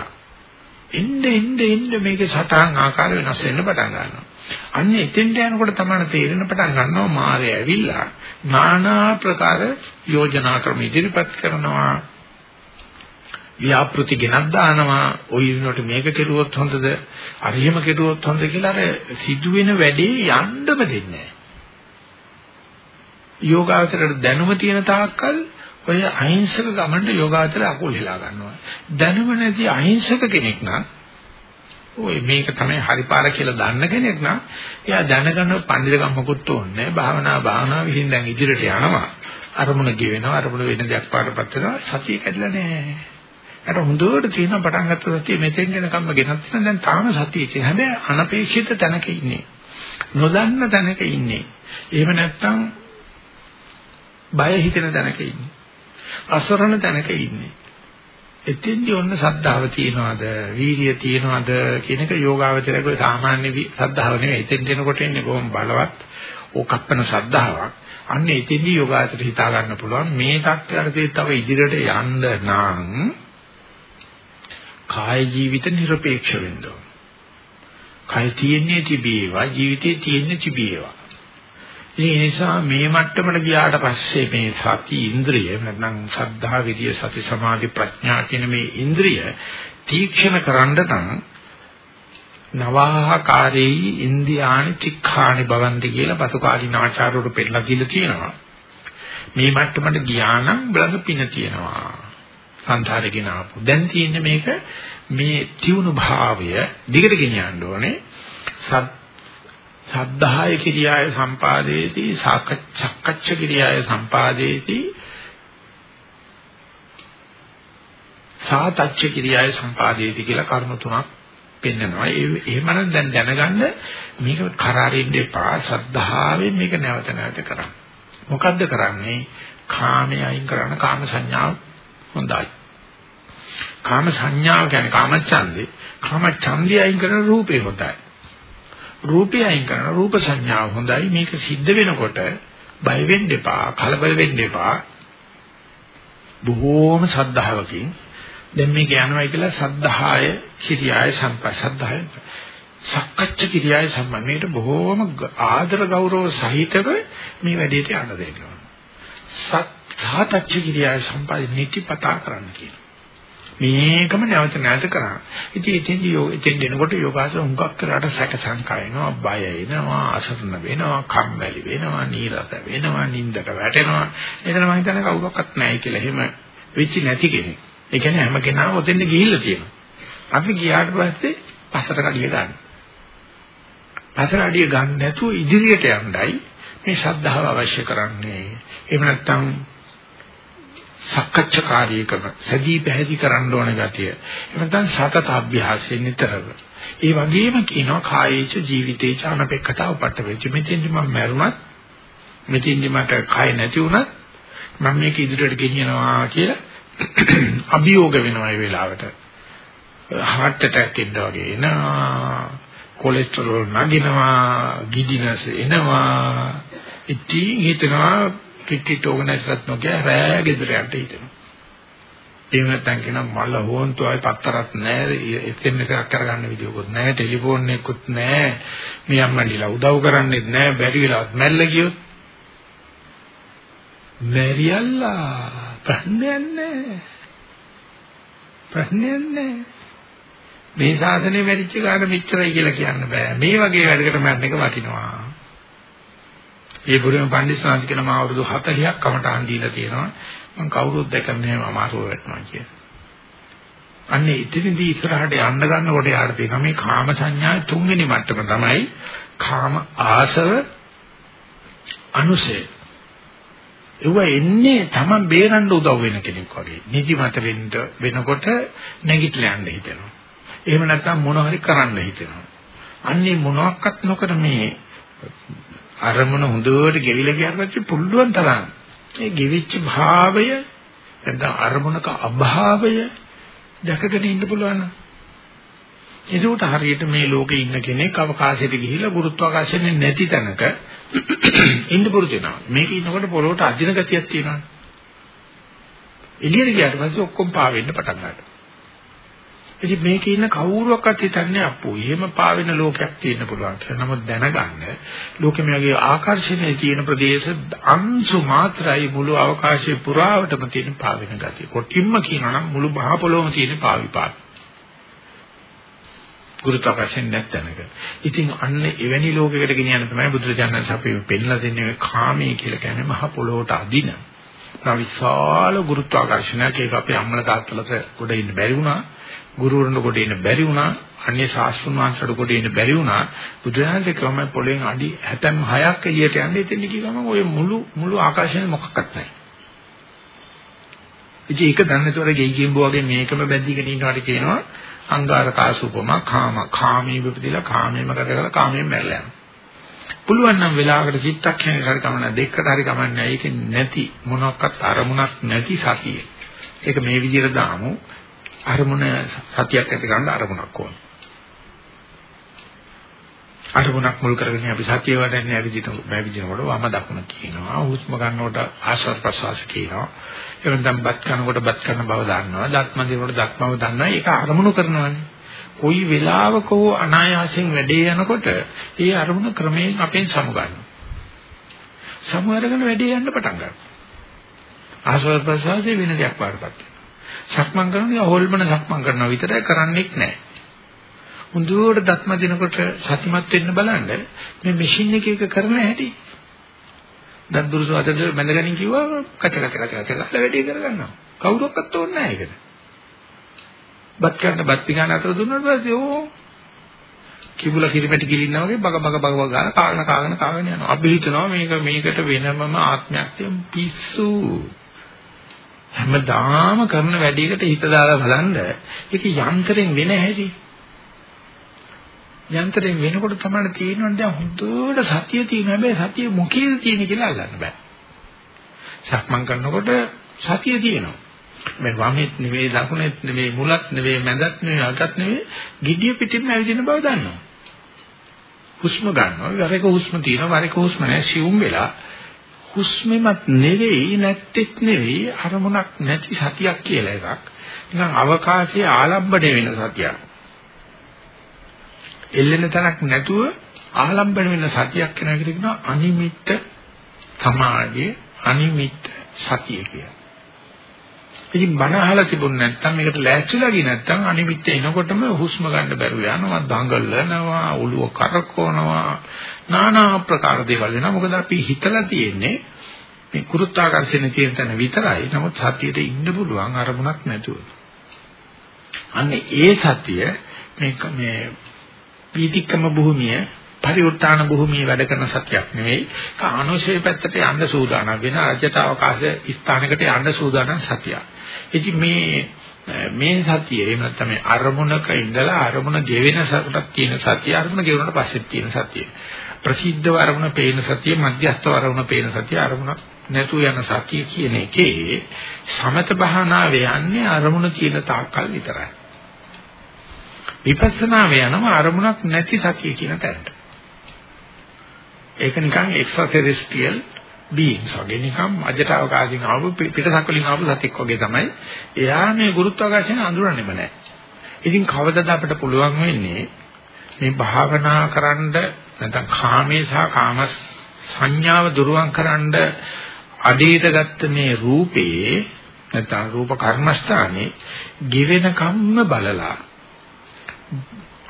එන්නේ එන්නේ එන්නේ මේකේ සටහන් ආකාර වෙනස් වෙන්න පටන් ගන්නවා. අන්න එතෙන්ට යනකොට තමයි තේරෙන පටන් ගන්නවා මාය ඇවිල්ලා নানা ප්‍රකාර යෝජනා ක්‍රම ඉදිරිපත් කරනවා. ව්‍යාපෘති ගෙනත් දානවා. ඔය ඉන්නකොට මේක කෙරුවොත් හොඳද? අරියම කෙරුවොත් හොඳ කියලා අර සිදුවෙන වැඩේ යන්නම දෙන්නේ නැහැ. යෝගාවචරයට දැනුම තියෙන තාක්කල් ඔය අහිංසක ගමනට යෝගාවචරය අකුල් හිලා ගන්නවා. දැනුම නැති අහිංසක කෙනෙක් නම් ඔය මේක තමයි හරි පාර කියලා දන්න කෙනෙක් නම් එයා දැනගන්න පඬිරකම් මොකුත් ඕනේ භාවනා භාවනා විසින් දැන් ඉදිරියට යනවා. අරමුණ ගෙවෙනවා. අරමුණ වෙන දෙයක් පාටපත් වෙනවා. සතිය කැඩලා නැහැ. අර හොඳට තියෙන පටන් ගත්ත සතිය මෙතෙන් යනකම්ම ගෙනත් තියෙන දැන් තාම සතිය තියෙන හැබැයි අනපේක්ෂිත තැනක ඉන්නේ. නොදන්න තැනක ඉන්නේ. එහෙම නැත්නම් බය හිතෙන තැනක ඉන්නේ. අසරණ තැනක ඉන්නේ. එතෙන්දී ඔන්න සද්ධාව තියනවාද? වීර්යය තියනවාද? කියන එක යෝගාවචරයේ සාමාන්‍ය සද්ධාව නෙවෙයි. එතෙන් දෙනකොට එන්නේ බොහොම බලවත් ඕකප්පන සද්ධාාවක්. අන්න එතෙන්දී යෝගාචර හිතා ගන්න පුළුවන්. මේ தත්ත්වයට තව ඉදිරියට යන්න නම් කාය ජීවිත নিরপেক্ষ වෙන්න ඕන. කය තියෙන්නේ තිබේවා ජීවිතේ තියෙන්නේ තිබේවා. ඒ නිසා මේ මට්ටමට ගියාට පස්සේ මේ සති ඉන්ද්‍රිය නැත්නම් සද්ධා විරිය සති සමාධි ප්‍රඥා කියන මේ ඉන්ද්‍රිය තීක්ෂණ කරන්න නම් නවාහකාරේයි ඉන්දියානි චික්ඛානි භවන්ති කියලා පසුකාලීන ආචාර්යවරු පෙන්නලා දීලා තියෙනවා. මේ මට්ටමට ගියා නම් බලන්න පින තියෙනවා. සංසාරේ ආපු. දැන් තියෙන්නේ මේක මේ තියුණු භාවය දිගට ගෙනියන්න ඕනේ. සද්ධාය කිරියාය සම්පාදේති සාකච්ඡක්කච්ඡ කිරියාය සම්පාදේති සාතච්ඡ කිරියාය සම්පාදේති කියලා කරුණු තුනක් පෙන්නනවා. ඒ එහෙමනම් දැන් දැනගන්න මේක කරාරින්න එපා. සද්ධාවෙන් මේක නැවත නැවත කරන්න. මොකද්ද කරන්නේ? කාමයේ අයින් කරන කාම සංඥාව හොඳයි. කාම සංඥාව කියන්නේ කාමච්ඡන්දේ. කාමච්ඡන්දේ අයින් කරන රූපේ හොඳයි. රූපය අයින් කරන රූප සංඥාව හොඳයි. මේක සිද්ධ වෙනකොට බය වෙන්න එපා, කලබල වෙන්න එපා. බොහෝම සද්ධාවකින් දැන් මේක යනවායි කියලා සද්ධාය කිරියාය සම්පස්සද්ධාය සක්කච්ඡ කිරියාය සම්බන්ධයට බොහෝම ආදර ගෞරව සහිතව මේ වැඩේට යන්න දෙනවා. සත්‍තාතච්ච කිරියාය සම්පන්න නිතිපතා කරන්න කියනවා. මේකම නැවත නැවත කරා. ඉතින් ඉතින් යෝ ඉතින් දෙනකොට යෝගාසන හුඟක් කරාට සැක සංකා එනවා, බය එනවා, අසරණ වෙනවා, කම්මැලි වෙනවා, නීරස වෙනවා, නිින්දට වැටෙනවා. එතන මම හිතන්නේ කවුරක්වත් නැහැ කියලා. එහෙම වෙච්ච නැති කෙනෙක්. ඒ කියන්නේ හැම කෙනාම ඔතෙන්ද ගිහිල්ලා තියෙනවා. අපි ගියාට පස්සේ පස්සට කඩිය ගන්න. පස්සට කඩිය ගන්න නැතුව ඉදිරියට යන්නයි මේ ශ්‍රද්ධාව අවශ්‍ය කරන්නේ. එහෙම නැත්නම් සක්කච්ඡාකාරීකම සදී පැහැදි කරන්න ඕන ගතිය. එහෙම නැත්නම් සතත අභ්‍යාසයෙන් නිතරම. ඒ වගේම කියනවා කායේච ජීවිතේච අනපේක්ෂතාව පට වෙච්ච මෙතෙන්දි මම මැරුණත් මෙතෙන්දි මට කය නැති වුණත් මම මේක ඉදිරියට ගෙනියනවා කියලා අභියෝග වෙනවා ඒ වෙලාවට. heart attack එන්න වගේ එනවා. කොලෙස්ටරෝල් නගිනවා, ගිඩිනස් එනවා. ඉතින් හිතනවා පිටිට ඕගනයිසර්ත් නොකිය රෑ ගෙදර යන්න හිතෙනවා. එහෙම නැත්නම් කියනවා මල හොන්තු ආයි පත්තරත් නැහැ එතෙන් එකක් කරගන්න විදියකුත් නැහැ ටෙලිෆෝන් එකකුත් නැහැ මේ අම්මන්ඩිලා උදව් කරන්නේත් නැහැ බැරි වෙලාවත් මැල්ල ගියොත් මැරියල්ලා ප්‍රශ්නයක් නැහැ. ප්‍රශ්නයක් නැහැ. මේ ශාසනය වැඩිච්ච ගාන මෙච්චරයි කියලා කියන්න බෑ. මේ වගේ වැඩකට මම එක වටිනවා. ඒ බුදුම පණ්ඩිත සාන්ති කියන මා අවුරුදු 40ක් කමටහන් දීලා තියෙනවා. මම කවුරුත් දැකන්නේ නැහැ මම අමාරුව වැටෙනවා කියලා. අන්නේ ඉතින්දී ඉස්සරහට යන්න ගන්නකොට යාට තියෙනවා මේ කාම සංඥාවේ තුන්වෙනි මට්ටම තමයි කාම ආසව අනුසය. ඒව එන්නේ Taman බේරන්න උදව් වෙන කෙනෙක් වගේ. නිදිමත වෙන්න වෙනකොට නැගිටලා යන්න හිතෙනවා. එහෙම නැත්නම් මොන හරි කරන්න හිතෙනවා. අන්නේ මොනවත් නොකර මේ අරමුණ හොඳට ගෙවිලා ගියාට පස්සේ පුළුවන් තරම් ඒ ගෙවිච්ච භාවය නැත්නම් අරමුණක අභාවය දැකගෙන ඉන්න පුළුවන්. ඒකට හරියට මේ ලෝකේ ඉන්න කෙනෙක් අවකාශයට ගිහිල්ලා ගුරුත්වාකර්ෂණය නැති තැනක ඉන්න පුරුදු වෙනවා. මේක ඉන්නකොට පොළොවට අදින ගතියක් තියෙනවා. එළියට ගියාට පස්සේ ඔක්කොම පා වෙන්න පටන් ගන්නවා. ඉතින් මේකේ ඉන්න කවුරුවක්වත් හිතන්නේ අපෝ එහෙම පා වෙන ලෝකයක් තියෙන්න පුළුවන් කියලා. නමුත් දැනගන්න ලෝකෙ මේගේ ආකර්ෂණයේ තියෙන ප්‍රදේශ අංශු මාත්‍රයි මුළු අවකාශයේ පුරාවටම තියෙන පා වෙන ගතිය. කොටින්ම කියනවා නම් මුළු මහ පොළොවම තියෙන පා විපාක. ගුරුත්වාකර්ෂණ නැත්නම්ක. ඉතින් අන්න එවැනි ලෝකයකට ගෙනියන්න තමයි බුදුරජාණන් අපි පෙන්ලා දෙන්නේ කාමයේ කියලා කියන්නේ මහ පොළොවට අදින. විශාල ගුරුත්වාකර්ෂණයක් ඒක අපේ අම්මලා තාත්තලාට ගොඩ ඉන්න බැරි වුණා. ගුරුවරුන්ට ගොඩ ඉන්න බැරි වුණා. අන්‍ය ශාස්ත්‍රඥ වංශයට ගොඩ ඉන්න බැරි වුණා. බුදුරජාණන්සේ ක්‍රම පොළෙන් අඩි 76ක් එළියට යන්නේ එතෙන් කිව්වම ඔය මුළු මුළු ආකාශයෙන් මොකක්වත් නැහැ. ඉතින් ඒක දන්නේ නැතුවර ගෙයි ගෙම්බෝ වගේ මේකම බැඳීගෙන ඉන්නවට කියනවා අංගාරකාසුපම කාම කාමී විපදිලා කාමේම කරලා කාමයෙන් මැරලා යනවා. පුළුවන් නම් වෙලාවකට චිත්තක්ෂණයකට හරි කමන්න දෙකකට හරි කමන්නේ ඒක නැති මොනක්වත් අරමුණක් නැති සතිය. ඒක මේ විදිහට දාමු. අරමුණ සතියක් ඇති කරන්න අරමුණක් ඕන. අරමුණක් මුල් කරගෙන අපි සතිය වඩන්නේ ඇවිදින ඇවිදිනකොට වම දකුණ කියනවා. හුස්ම ගන්නකොට ආශ්වාස ප්‍රශ්වාස කියනවා. එවනම් බත් කනකොට බත් කන බව දන්නවා. දත්ම දිනකොට දත්මව දන්නවා. ඒක අරමුණු කරනවානේ. කොයි වෙලාවක හෝ අනායාසයෙන් වැඩේ යනකොට ඒ අරමුණ ක්‍රමයෙන් අපෙන් සමුගන්නවා. සමු අරගෙන වැඩේ යන්න පටන් ගන්නවා. ආශ්වාස ප්‍රශ්වාසයේ වෙන දෙයක් වඩපත් වෙනවා. සක්මන් කරනවා හොල්මන සක්මන් කරනවා විතරයි කරන්නේක් නැහැ. හොඳට දත්ම දිනකොට සතිමත් වෙන්න බලන්න මේ මැෂින් එකේ එක කරන හැටි. දත් දුරුස අතට බැඳගනින් කිව්වා කච කච කච කච ගාලා වැඩේ කරගන්නවා. කවුරක්වත් ඕනේ නැහැ ඒකට. බත් ගන්න බත් පිගාන අතර දුන්නාට පස්සේ ඕ කිඹුල කිරිමැටි ගිලින්නා වගේ බග බග බග බග ගාන කාගෙන කාගෙන කාගෙන යනවා. අපි හිතනවා මේක මේකට වෙනමම ආත්මයක් පිස්සු. හැමදාම කරන වැඩේකට හිත දාලා බලන්න ඒක යන්ත්‍රයෙන් වෙන හැටි. යන්ත්‍රයෙන් වෙනකොට තමයි තේරෙන්නේ දැන් හොඳට සතිය තියෙන හැබැයි සතිය මොකේද තියෙන්නේ කියලා අල්ලන්න බෑ. සක්මන් කරනකොට සතිය තියෙනවා. මේ වමෙත් නෙවෙයි දකුණෙත් නෙවෙයි මුලත් නෙවෙයි මැදත් නෙවෙයි අගත් නෙවෙයි gediya පිටින්ම ඇවිදින බව දන්නවා. හුස්ම ගන්නවා. වරක හුස්ම තියෙනවා වරක හුස්ම නැහැ සිවුම් වෙලා හුස්මෙමත් නෙවෙයි නැත්තේත් නෙවෙයි අරමුණක් නැති සතියක් කියලා එකක්. නිකන් අවකාශයේ ආලම්බණය වෙන සතියක්. එල්ලෙන තැනක් නැතුව ආලම්බණය වෙන සතියක් කියන එකට කියනවා අනිමිත්ත සමාධිය අනිමිත්ත සතිය කියලා. ඉතින් බණ අහලා තිබුණ නැත්නම් මේකට ලෑස්තිලා ගියේ නැත්නම් අනිමිත්‍ය එනකොටම හුස්ම ගන්න බැරුව යනවා දඟලනවා ඔළුව කරකවනවා নানা ආකාර දේවල් වෙනවා. මොකද අපි හිතලා තියෙන්නේ මේ කුරුත්වාකර්ෂණ කියන තැන විතරයි. නමුත් සතියේ ඉන්න පුළුවන් අරමුණක් නැතුව. අන්න ඒ සතිය මේ මේ පීතිකම භූමිය පරිවර්තන භූමිය වැඩ කරන සත්‍යයක් නෙවෙයි. කානෝෂේ පැත්තට යන්න සූදානම් වෙන රජට අවකාශ ස්ථානයකට යන්න සූදානම් සතියක්. ඉතින් මේ මේ සතිය එහෙම නැත්නම් මේ අරමුණක ඉඳලා අරමුණ ගෙවෙන සතුටක් තියෙන සතිය අරමුණ ගෙවුනට පස්සෙත් තියෙන සතිය. ප්‍රසිද්ධව අරමුණ පේන සතිය මධ්‍යස්ථව අරමුණ පේන සතිය අරමුණ නැතු යන සතිය කියන එකේ සමත භාවනාවේ යන්නේ අරමුණ තියෙන තාක්කල් විතරයි. විපස්සනාවේ යනවා අරමුණක් නැති සතිය කියන තැනට. ඒක නිකන් එක්ස්ට්‍රාසෙරෙස්ටියල් beings වගේ නිකම් අජට අවකාශයෙන් ආපු පිටසක් වලින් ආපු සතෙක් වගේ තමයි. එයා මේ ගුරුත්වාකර්ෂණ අඳුරන්නේම නැහැ. ඉතින් කවදද අපිට පුළුවන් වෙන්නේ මේ භාවනා කරන්න නැත්නම් කාමේ සහ කාම සංඥාව දුරුවන් කරන්න අඩේට ගත්ත මේ රූපේ නැත්නම් රූප කර්මස්ථානේ given කම්ම බලලා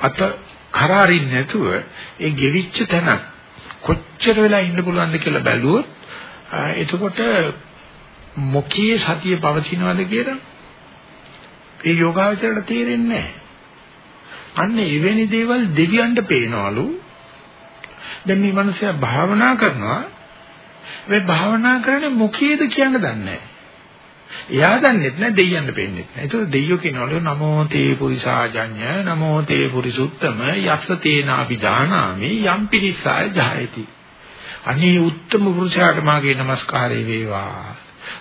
අත කරාරින් නැතුව ඒ ගෙවිච්ච තැන කොච්චර වෙලා ඉන්න පුළුවන්ද කියලා බැලුවොත් එතකොට මොකී සතිය පවතිනවද කියලා ඒ යෝගාවචරයට තේරෙන්නේ නැහැ. අන්න එවැනි දේවල් දෙවියන්ට පේනවලු. දැන් මේ මිනිස්සයා භාවනා කරනවා. මේ භාවනා කරන්නේ මොකේද කියන්න දන්නේ නැහැ. එයා දන්නෙත් නැහැ දෙයියන්ට පේන්නෙත් නැහැ. ඒතකොට දෙයියෝ කියනවලු නමෝ තේ පුරිසාජඤ්ඤ නමෝ තේ පුරිසුත්තම යස්ස තේනාපි දානාමි යම් පිරිසාය ජායති. අනේ උත්තම පුරුෂයාට මාගේ নমස්කාරය වේවා.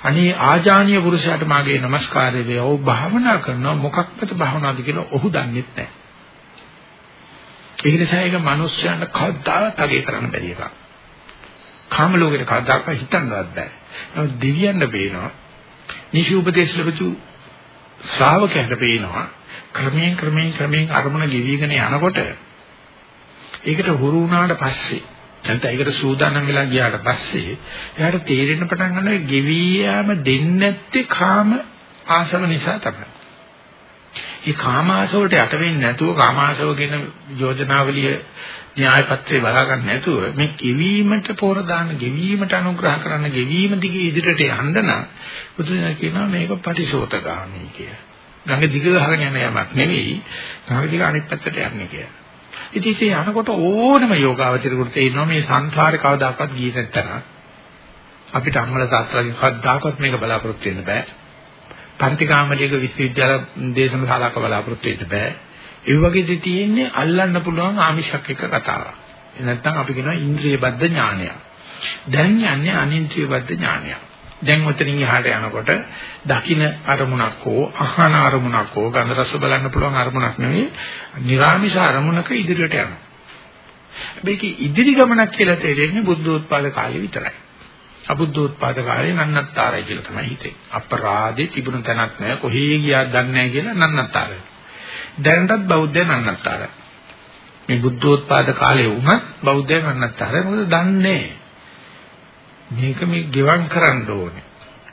අනේ ආජානීය පුරුෂයාට මාගේ নমස්කාරය වේවා. ඔව් භාවනා කරනවා මොකක්කට භාවනාද කියලා ඔහු දන්නේ නැහැ. ඒ නිසා ඒක මිනිස්යන්ට කවදාවත් අගේ කරන්න බැරි එකක්. කාම ලෝකෙට කවදාවත් හිතන්නවත් බෑ. නමුත් දිව්‍යන්න පේනවා. නිසි උපදේශ ලැබතු ශ්‍රාවකයන්ට පේනවා. ක්‍රමයෙන් ක්‍රමයෙන් ක්‍රමයෙන් අරමුණ ගෙවිගෙන යනකොට ඒකට හුරු වුණාට පස්සේ නැත්නම් ඒකට සූදානම් වෙලා ගියාට පස්සේ එයාට තේරෙන්න පටන් ගන්නවා ගෙවි යාම දෙන්නේ නැත්තේ කාම ආසව නිසා තමයි. මේ කාම ආසවලට යට වෙන්නේ නැතුව කාම ආසව කියන යෝජනාවලිය න්‍යාය පත්‍රේ බලා ගන්න නැතුව මේ ගෙවීමට පොර දාන ගෙවීමට අනුග්‍රහ කරන ගෙවීම දිගේ ඉදිරියට යන්න නම් බුදුසසුන කියනවා මේක පටිසෝතගාමී කිය. ගඟ දිග ගහගෙන යන යමක් නෙවෙයි ගඟ දිග අනිත් පැත්තට යන්නේ කියලා. ඉතින් ඒ යනකොට ඕනම යෝගාවචරයකට තේරෙනවා මේ සංසාරේ කවදාකවත් ගියේ නැත්තන අපිට අම්මල තාත්තලාගෙන් කවදාකවත් මේක බලාපොරොත්තු වෙන්න බෑ. පන්තිකාමලියක විශ්වවිද්‍යාල දේශන ශාලාවක බලාපොරොත්තු වෙන්න බෑ. ඒ වගේදී තියෙන්නේ අල්ලන්න පුළුවන් ආමිෂක් එක කතාවක්. නැත්තම් අපි කියනවා ඉන්ද්‍රිය බද්ධ ඥානය. දැන් යන්නේ අනින්ද්‍රිය බද්ධ ඥානය. දැන් උතනින් එහාට යනකොට දකින්න අරමුණක් හෝ අහන අරමුණක් හෝ ගන්ධ රස බලන්න පුළුවන් අරමුණක් නෙවෙයි නිර්ාමිෂ අරමුණක ඉදිරියට යනවා. මේක ඉදිරි ගමනක් කියලා තේරෙන්නේ බුද්ධෝත්පාද කාලේ විතරයි. අබුද්ධෝත්පාද කාලේ නන්නත්තරයි කියලා තමයි හිතෙන්නේ. අපරාධේ තිබුණ තැනක් නෑ කොහේ ගියාද දන්නේ නෑ කියලා නන්නත්තරයි. දැනටත් බෞද්ධය නන්නත්තරයි. මේ බුද්ධෝත්පාද කාලේ වුණත් බෞද්ධය නන්නත්තරයි. මොකද දන්නේ මේක මේ ගෙවම් කරන්න ඕනේ.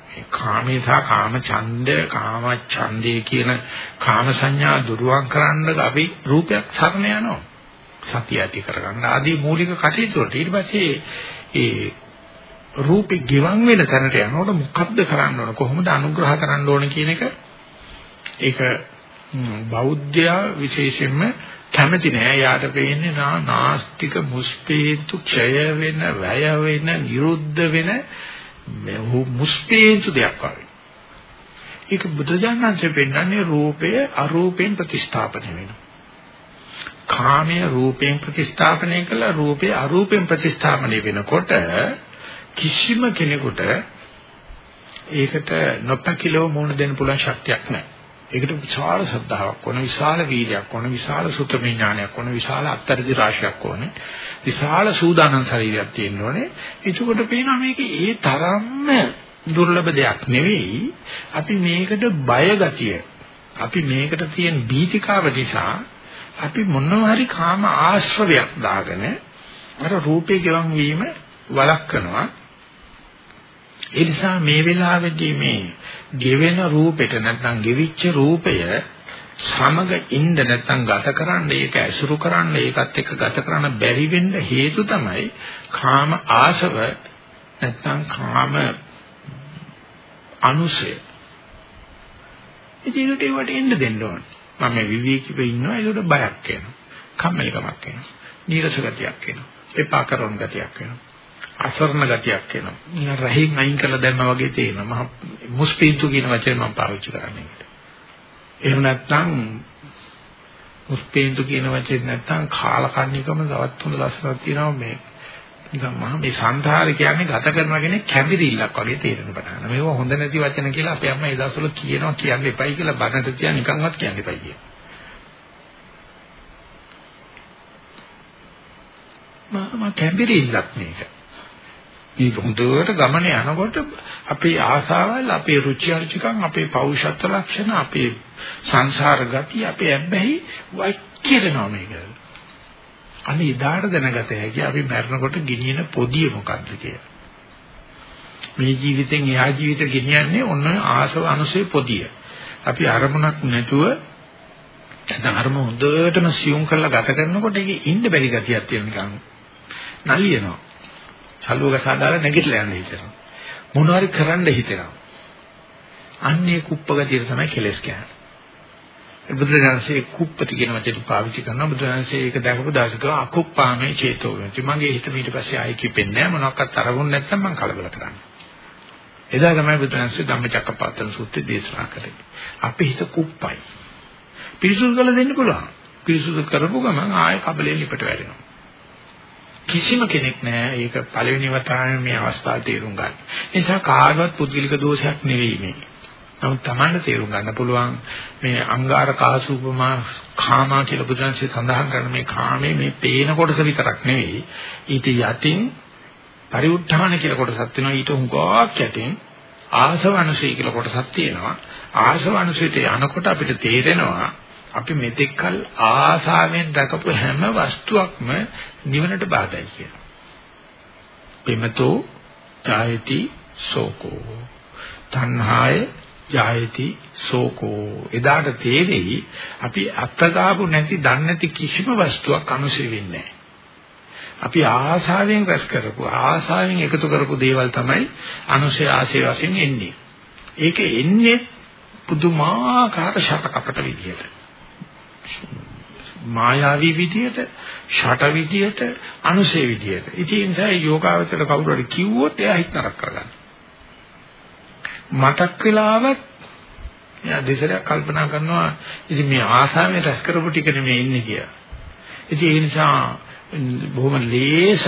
මේ කාමේ සහ කාම ඡන්දය, කාම ඡන්දේ කියන කාම සංඥා දුරුවන් කරන්න අපි රූපයක් සරණ යනවා. සතිය ඇති කරගන්න ආදී මූලික කටයුතු වලට ඊට පස්සේ ඒ රූපේ ගෙවන් වෙන තැනට යනකොට මොකද්ද කරන්න ඕන කොහොමද අනුග්‍රහ කරන්න ඕන කියන එක ඒක බෞද්ධයා විශේෂයෙන්ම කැමති නෑ යාට පේන්නේ නා නාස්තික මුස්පේතු ක්ෂය වෙන වැය වෙන නිරුද්ධ වෙන මුස්පේතු දෙයක් වගේ ඒක බුදුජානනාංශයෙන් පෙන්නන්නේ රූපය අරූපයෙන් ප්‍රතිස්ථාපනය වෙනවා කාමය රූපයෙන් ප්‍රතිස්ථාපනය කළා රූපය අරූපයෙන් ප්‍රතිස්ථාපනය වෙනකොට කිසිම කෙනෙකුට ඒකට නොපැකිලව මුහුණ දෙන්න පුළුවන් ශක්තියක් නැහැ. ඒකට විශාල ශ්‍රද්ධාවක් ඕන, විශාල වීර්යයක් ඕන, විශාල සුතමේ ඥානයක් ඕන, විශාල අත්තරදි රාශියක් ඕන, විශාල සූදානම් ශරීරයක් තියෙන්න ඕනේ. එතකොට පේනවා මේක ඒ තරම්ම දුර්ලභ දෙයක් නෙවෙයි. අපි මේකට බය ගතිය, අපි මේකට තියෙන බීතිකාව නිසා අපි මොනවා හරි කාම ආශ්‍රවයක් දාගෙන අර රූපේ ගෙවන් වීම වළක්වනවා ඒ නිසා මේ වෙලාවේදී මේ ගෙවෙන රූපෙට නැත්නම් ගෙවිච්ච රූපය සමග ඉන්න නැත්නම් ගත කරන්න ඒක ඇසුරු කරන්න ඒකත් එක්ක ගත කරන්න බැරි වෙන්න හේතු තමයි කාම ආශව නැත්නම් කාම අනුසය. ඉතින් ඒකට ඒවට එන්න දෙන්න ඕනේ. මම විවේකීව ඉන්නවා ඒකට බයක් එනවා. කම්මැලිකමක් එනවා. නීරස ගතියක් එනවා. එපා කරන ගතියක් එනවා. අසරණ ගතියක් එනවා. නිකන් රහින් අයින් කරලා දැම්මා වගේ තේරෙනවා. මම මුස්පීන්තු කියන වචනේ මම පාවිච්චි කරන්නේ. එහෙම නැත්නම් මුස්පීන්තු කියන වචනේ නැත්නම් කාලකන්නිකම තවත් හොඳ ලස්සනක් තියෙනවා මේ. නිකන් මම මේ සංසාරේ කියන්නේ ගත කරනවා කියන්නේ කැඹිරිල්ලක් වගේ තේරෙන පටන් ගන්නවා. මේක හොඳ නැති වචන කියලා අපේ අම්මා ඒ දවස්වල කියනවා කියන්න එපයි කියලා බනට තියා නිකන්වත් කියන්න එපයි කියලා. මම කැඹිරිල්ලක් මේක. මේ හොඳට ගමන යනකොට අපේ ආසාවල්, අපේ රුචි අරුචිකම්, අපේ පෞරුෂත්ව ලක්ෂණ, අපේ සංසාර ගති, අපේ ඇබ්බැහි වයිකිරනවා මේක. අනේ එදාට දැනගත හැකි අපි මැරෙනකොට ගෙනියන පොදිය මොකද්ද කියලා. මේ ජීවිතෙන් එහා ජීවිත ගෙනියන්නේ ඔන්න ආසව අනුසේ පොදිය. අපි අරමුණක් නැතුව නැත්නම් අරමුණ හොඳටම සියුම් කරලා ගත කරනකොට ඒකේ ඉන්න බැරි ගතියක් තියෙන නිකන් නලියනවා. චලුවක සාදාලා නැගිටලා යන්න හිතෙනවා. මොනවාරි කරන්න හිතෙනවා. අන්නේ කුප්ප ගතිය තමයි කෙලස් කියන්නේ. බුදුරජාණන්සේ කුප්පති කියන වචනේ පාවිච්චි කරනවා. බුදුරජාණන්සේ ඒක දැකපු දාසක අකුප්පාමේ චේතෝ වෙනති මගේ හිත ඊට පස්සේ ආයි කිපෙන්නේ නැහැ. මොනවාක්වත් අරමුණ නැත්නම් මම කලබල කරන්නේ. එදා තමයි බුදුරජාණන්සේ ධම්මචක්කපවත්තන සූත්‍රය දේශනා කරේ අපේ හිත කුප්පයි. පිරිසුදු කරලා දෙන්න පුළුවන්. පිරිසුදු කරපු ගමන් ආයෙ කබලේ ලිපට වැටෙනවා. කිසිම කෙනෙක් නැහැ ඒක පළවෙනි වතාවේ මේ අවස්ථාව තේරුම් ගන්න. ඒ නිසා කාගවත් පුද්ගලික දෝෂයක් නෙවෙයි මේ. නමුත් Tamanne තේරුම් ගන්න පුළුවන් මේ අංගාර කාසූපමා කාමා කියලා බුදුන්සේ සඳහන් කරන මේ කාමේ මේ පේන කොටස විතරක් නෙවෙයි ඊට යටින් පරිඋත්ථාන කියලා කොටසක් තියෙනවා ඊට හුඟක් යටින් ආසවනුසී කියලා කොටසක් තියෙනවා ආසවනුසීට යනකොට අපිට තේරෙනවා අපි මෙතෙක්කල් ආසාවෙන් දකපු හැම වස්තුවක්ම නිවනට බාධායි කියලා. පෙමතෝ ජායති සෝකෝ තණ්හාය ජායති සෝකෝ එදාට තේරෙයි අපි අත්ගාපු නැති දන්නේ නැති කිසිම වස්තුවක් අනුසෙ වෙන්නේ අපි ආසාවෙන් රැස් කරපු ආසාවෙන් එකතු කරපු දේවල් තමයි අනුසය ආශය වශයෙන් එන්නේ. ඒක එන්නේ පුදුමාකාර ශතකපට විදියට. මායාවී විදියට, ෂට විදියට, අනුසය විදියට. ඉතින් ඒ නිසා යෝගාවචර කවුරු හරි කිව්වොත් එයා හිත නරක කරගන්නවා. මතක් වෙලාවත් එයා දෙසරයක් කල්පනා කරනවා ඉතින් මේ ආසාවෙන් රැස් කරපු ටික නෙමෙයි ඉන්නේ කියලා. ඉතින් ඒ නිසා බොහොම ලේස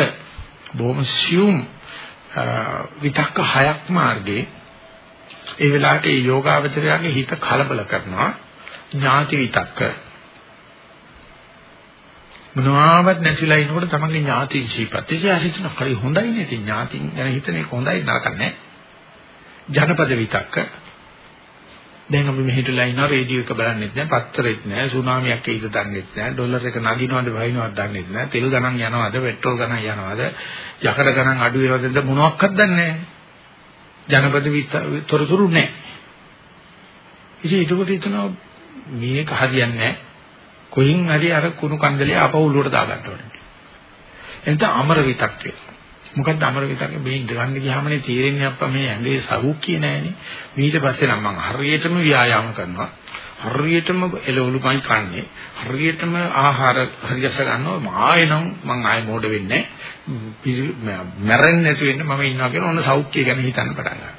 බොහොම සියුම් විතක්ක හයක් මාර්ගේ ඒ වෙලාවට ඒ යෝගාවචරයාගේ හිත කලබල කරනවා ඥාති විතක්ක මොනවාවත් නැතිලා ඉනකොට තමන්ගේ ඥාති ජීපත් ඒක හිතන හරි හොඳයි නේද ඥාති ගැන හිතන එක හොඳයි නරක නැහැ ජනපද විතක්ක. දැන් අපි මෙහෙටලා ඉනවා රේඩියෝ එක බලන්නෙත් නැහැ පත්තරෙත් නැහැ සුනාමියක් එයිද දන්නෙත් නැහැ ඩොලර් එක නගිනවද වහිනවද දන්නෙත් නැහැ තෙල් ගණන් යනවද පෙට්‍රල් ගණන් යනවද යකඩ ගණන් අඩු වෙනවද මොනවත් දන්නේ නැහැ ජනපද තොරතුරු නැහැ ඉතින් ඒකට හිතනවා මේක හරියන්නේ නැහැ කොහින් හරි අර කුණු කන්දලේ අපව උළුවට දාගන්න ඕනේ එතන අමර විතක්කේ මොකද්ද අමර විතක්කේ මේ ඉඳගන්න ගියාමනේ තීරෙන්නේ අප්පා මේ ඇඟේ සෞඛ්‍ය නැහැනේ ඊට පස්සේ නම් මම හරියටම ව්‍යායාම කරනවා. හරියටම එළවලුමයි කන්නේ. හරියටම ආහාර හරියස ගන්නවා. ආයෙනම් මං ආයෙ මොඩ වෙන්නේ මැරෙන්නේ නැති වෙන්න මම ඉන්නවා කියන ඕන සෞඛ්‍ය ගැන හිතන්න පටන් ගන්නවා.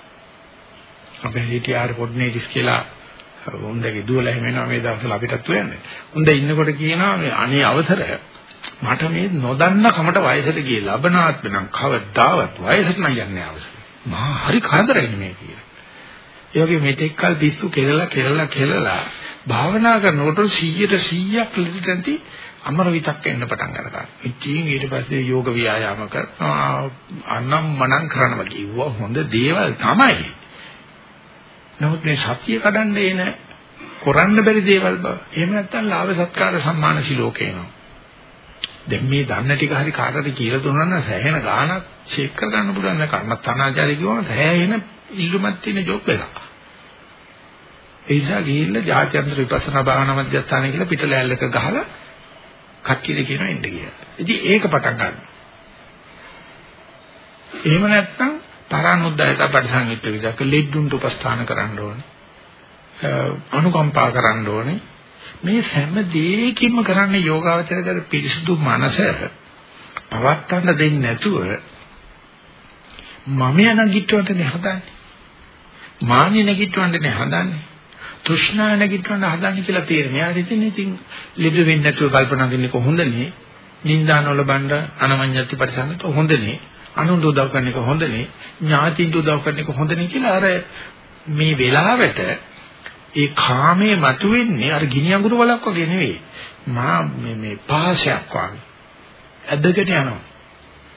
අපේ හිටියාර පොඩ්නේටිස් කියලා උන්දගේ දුවලා හැමෙනවා මේ දවස්වල අපිටත් වෙන්නේ. උන්ද ඉන්නකොට කියනවා මේ අනේ අවසර මට මේ නොදන්න කමට වයසට ගියේ ලබනාත් වෙනම් කවදාවත් වයසට නම් යන්නේ අවසර. මහා හරි කරදරයි මේ කියලා. ඒ වගේ මෙතෙක්කල් පිස්සු කෙලලා කෙලලා කෙලලා භාවනා කරනකොට 100ට 100ක් ලිටන්ටි අමර විතක් එන්න පටන් ගන්නවා. ඉතින් ඊට පස්සේ යෝග ව්‍යායාම කරනවා අනම් මනම් කරනවා කිව්වා හොඳ දේවල් තමයි. නමුත් මේ සතිය කඩන්න එන කරන්න බැරි දේවල් බව. එහෙම නැත්නම් ලාභ සත්කාර සම්මාන සිලෝකේ එනවා. දැන් මේ දන්න ටික හරි කාටද කියලා දුන්නා නම් සෑහෙන ගාණක් චෙක් කර ගන්න පුළුවන් නේ කර්මස්ථානාචාරය කිව්වම සෑහෙන ඉල්ලුමක් තියෙන ජොබ් එකක්. ඒ නිසා ගිහිල්ලා ජාත්‍යන්තර විපස්සනා භාවනා මධ්‍යස්ථානය කියලා පිටලෑල්ලක ගහලා කට්ටියට කියනවා එන්න කියලා. ඉතින් ඒක පටන් ගන්න. එහෙම නැත්නම් පරානුද්යත පරිසංයුක්ත විදක ලෙඩුන්ට උපස්ථාන කරන්න ඕනේ. අනුකම්පා කරන්න ඕනේ. මේ හැම දෙයකින්ම කරන්නේ යෝගාවචරයට පිරිසුදු මනස පවත්තන්න දෙන්නේ නැතුව මම යනගිටවන්නේ හදන්නේ. මාන්නේ නැගිටවන්නේ හදන්නේ. තෘෂ්ණා නැගිටවන්න හදන්නේ කියලා තේරෙනවා. යාට ඉතින් ඉතින් ලෙඩ වෙන්නේ නැතුව කල්පනා කරන්නේ කොහොඳනේ. නින්දානවල බණ්ඩ අනමඤ්ඤති පරිසංගත හොඳනේ. අනුන් උදව් කරන එක හොඳනේ ඥාතින්ට උදව් කරන එක හොඳනේ කියලා අර මේ වෙලාවට ඒ කාමයේ මතුවෙන්නේ අර ගිනි අඟුරු වලක් වගේ නෙවෙයි. මා මේ මේ පාසයක් වගේ. ඇදගෙන යනවා.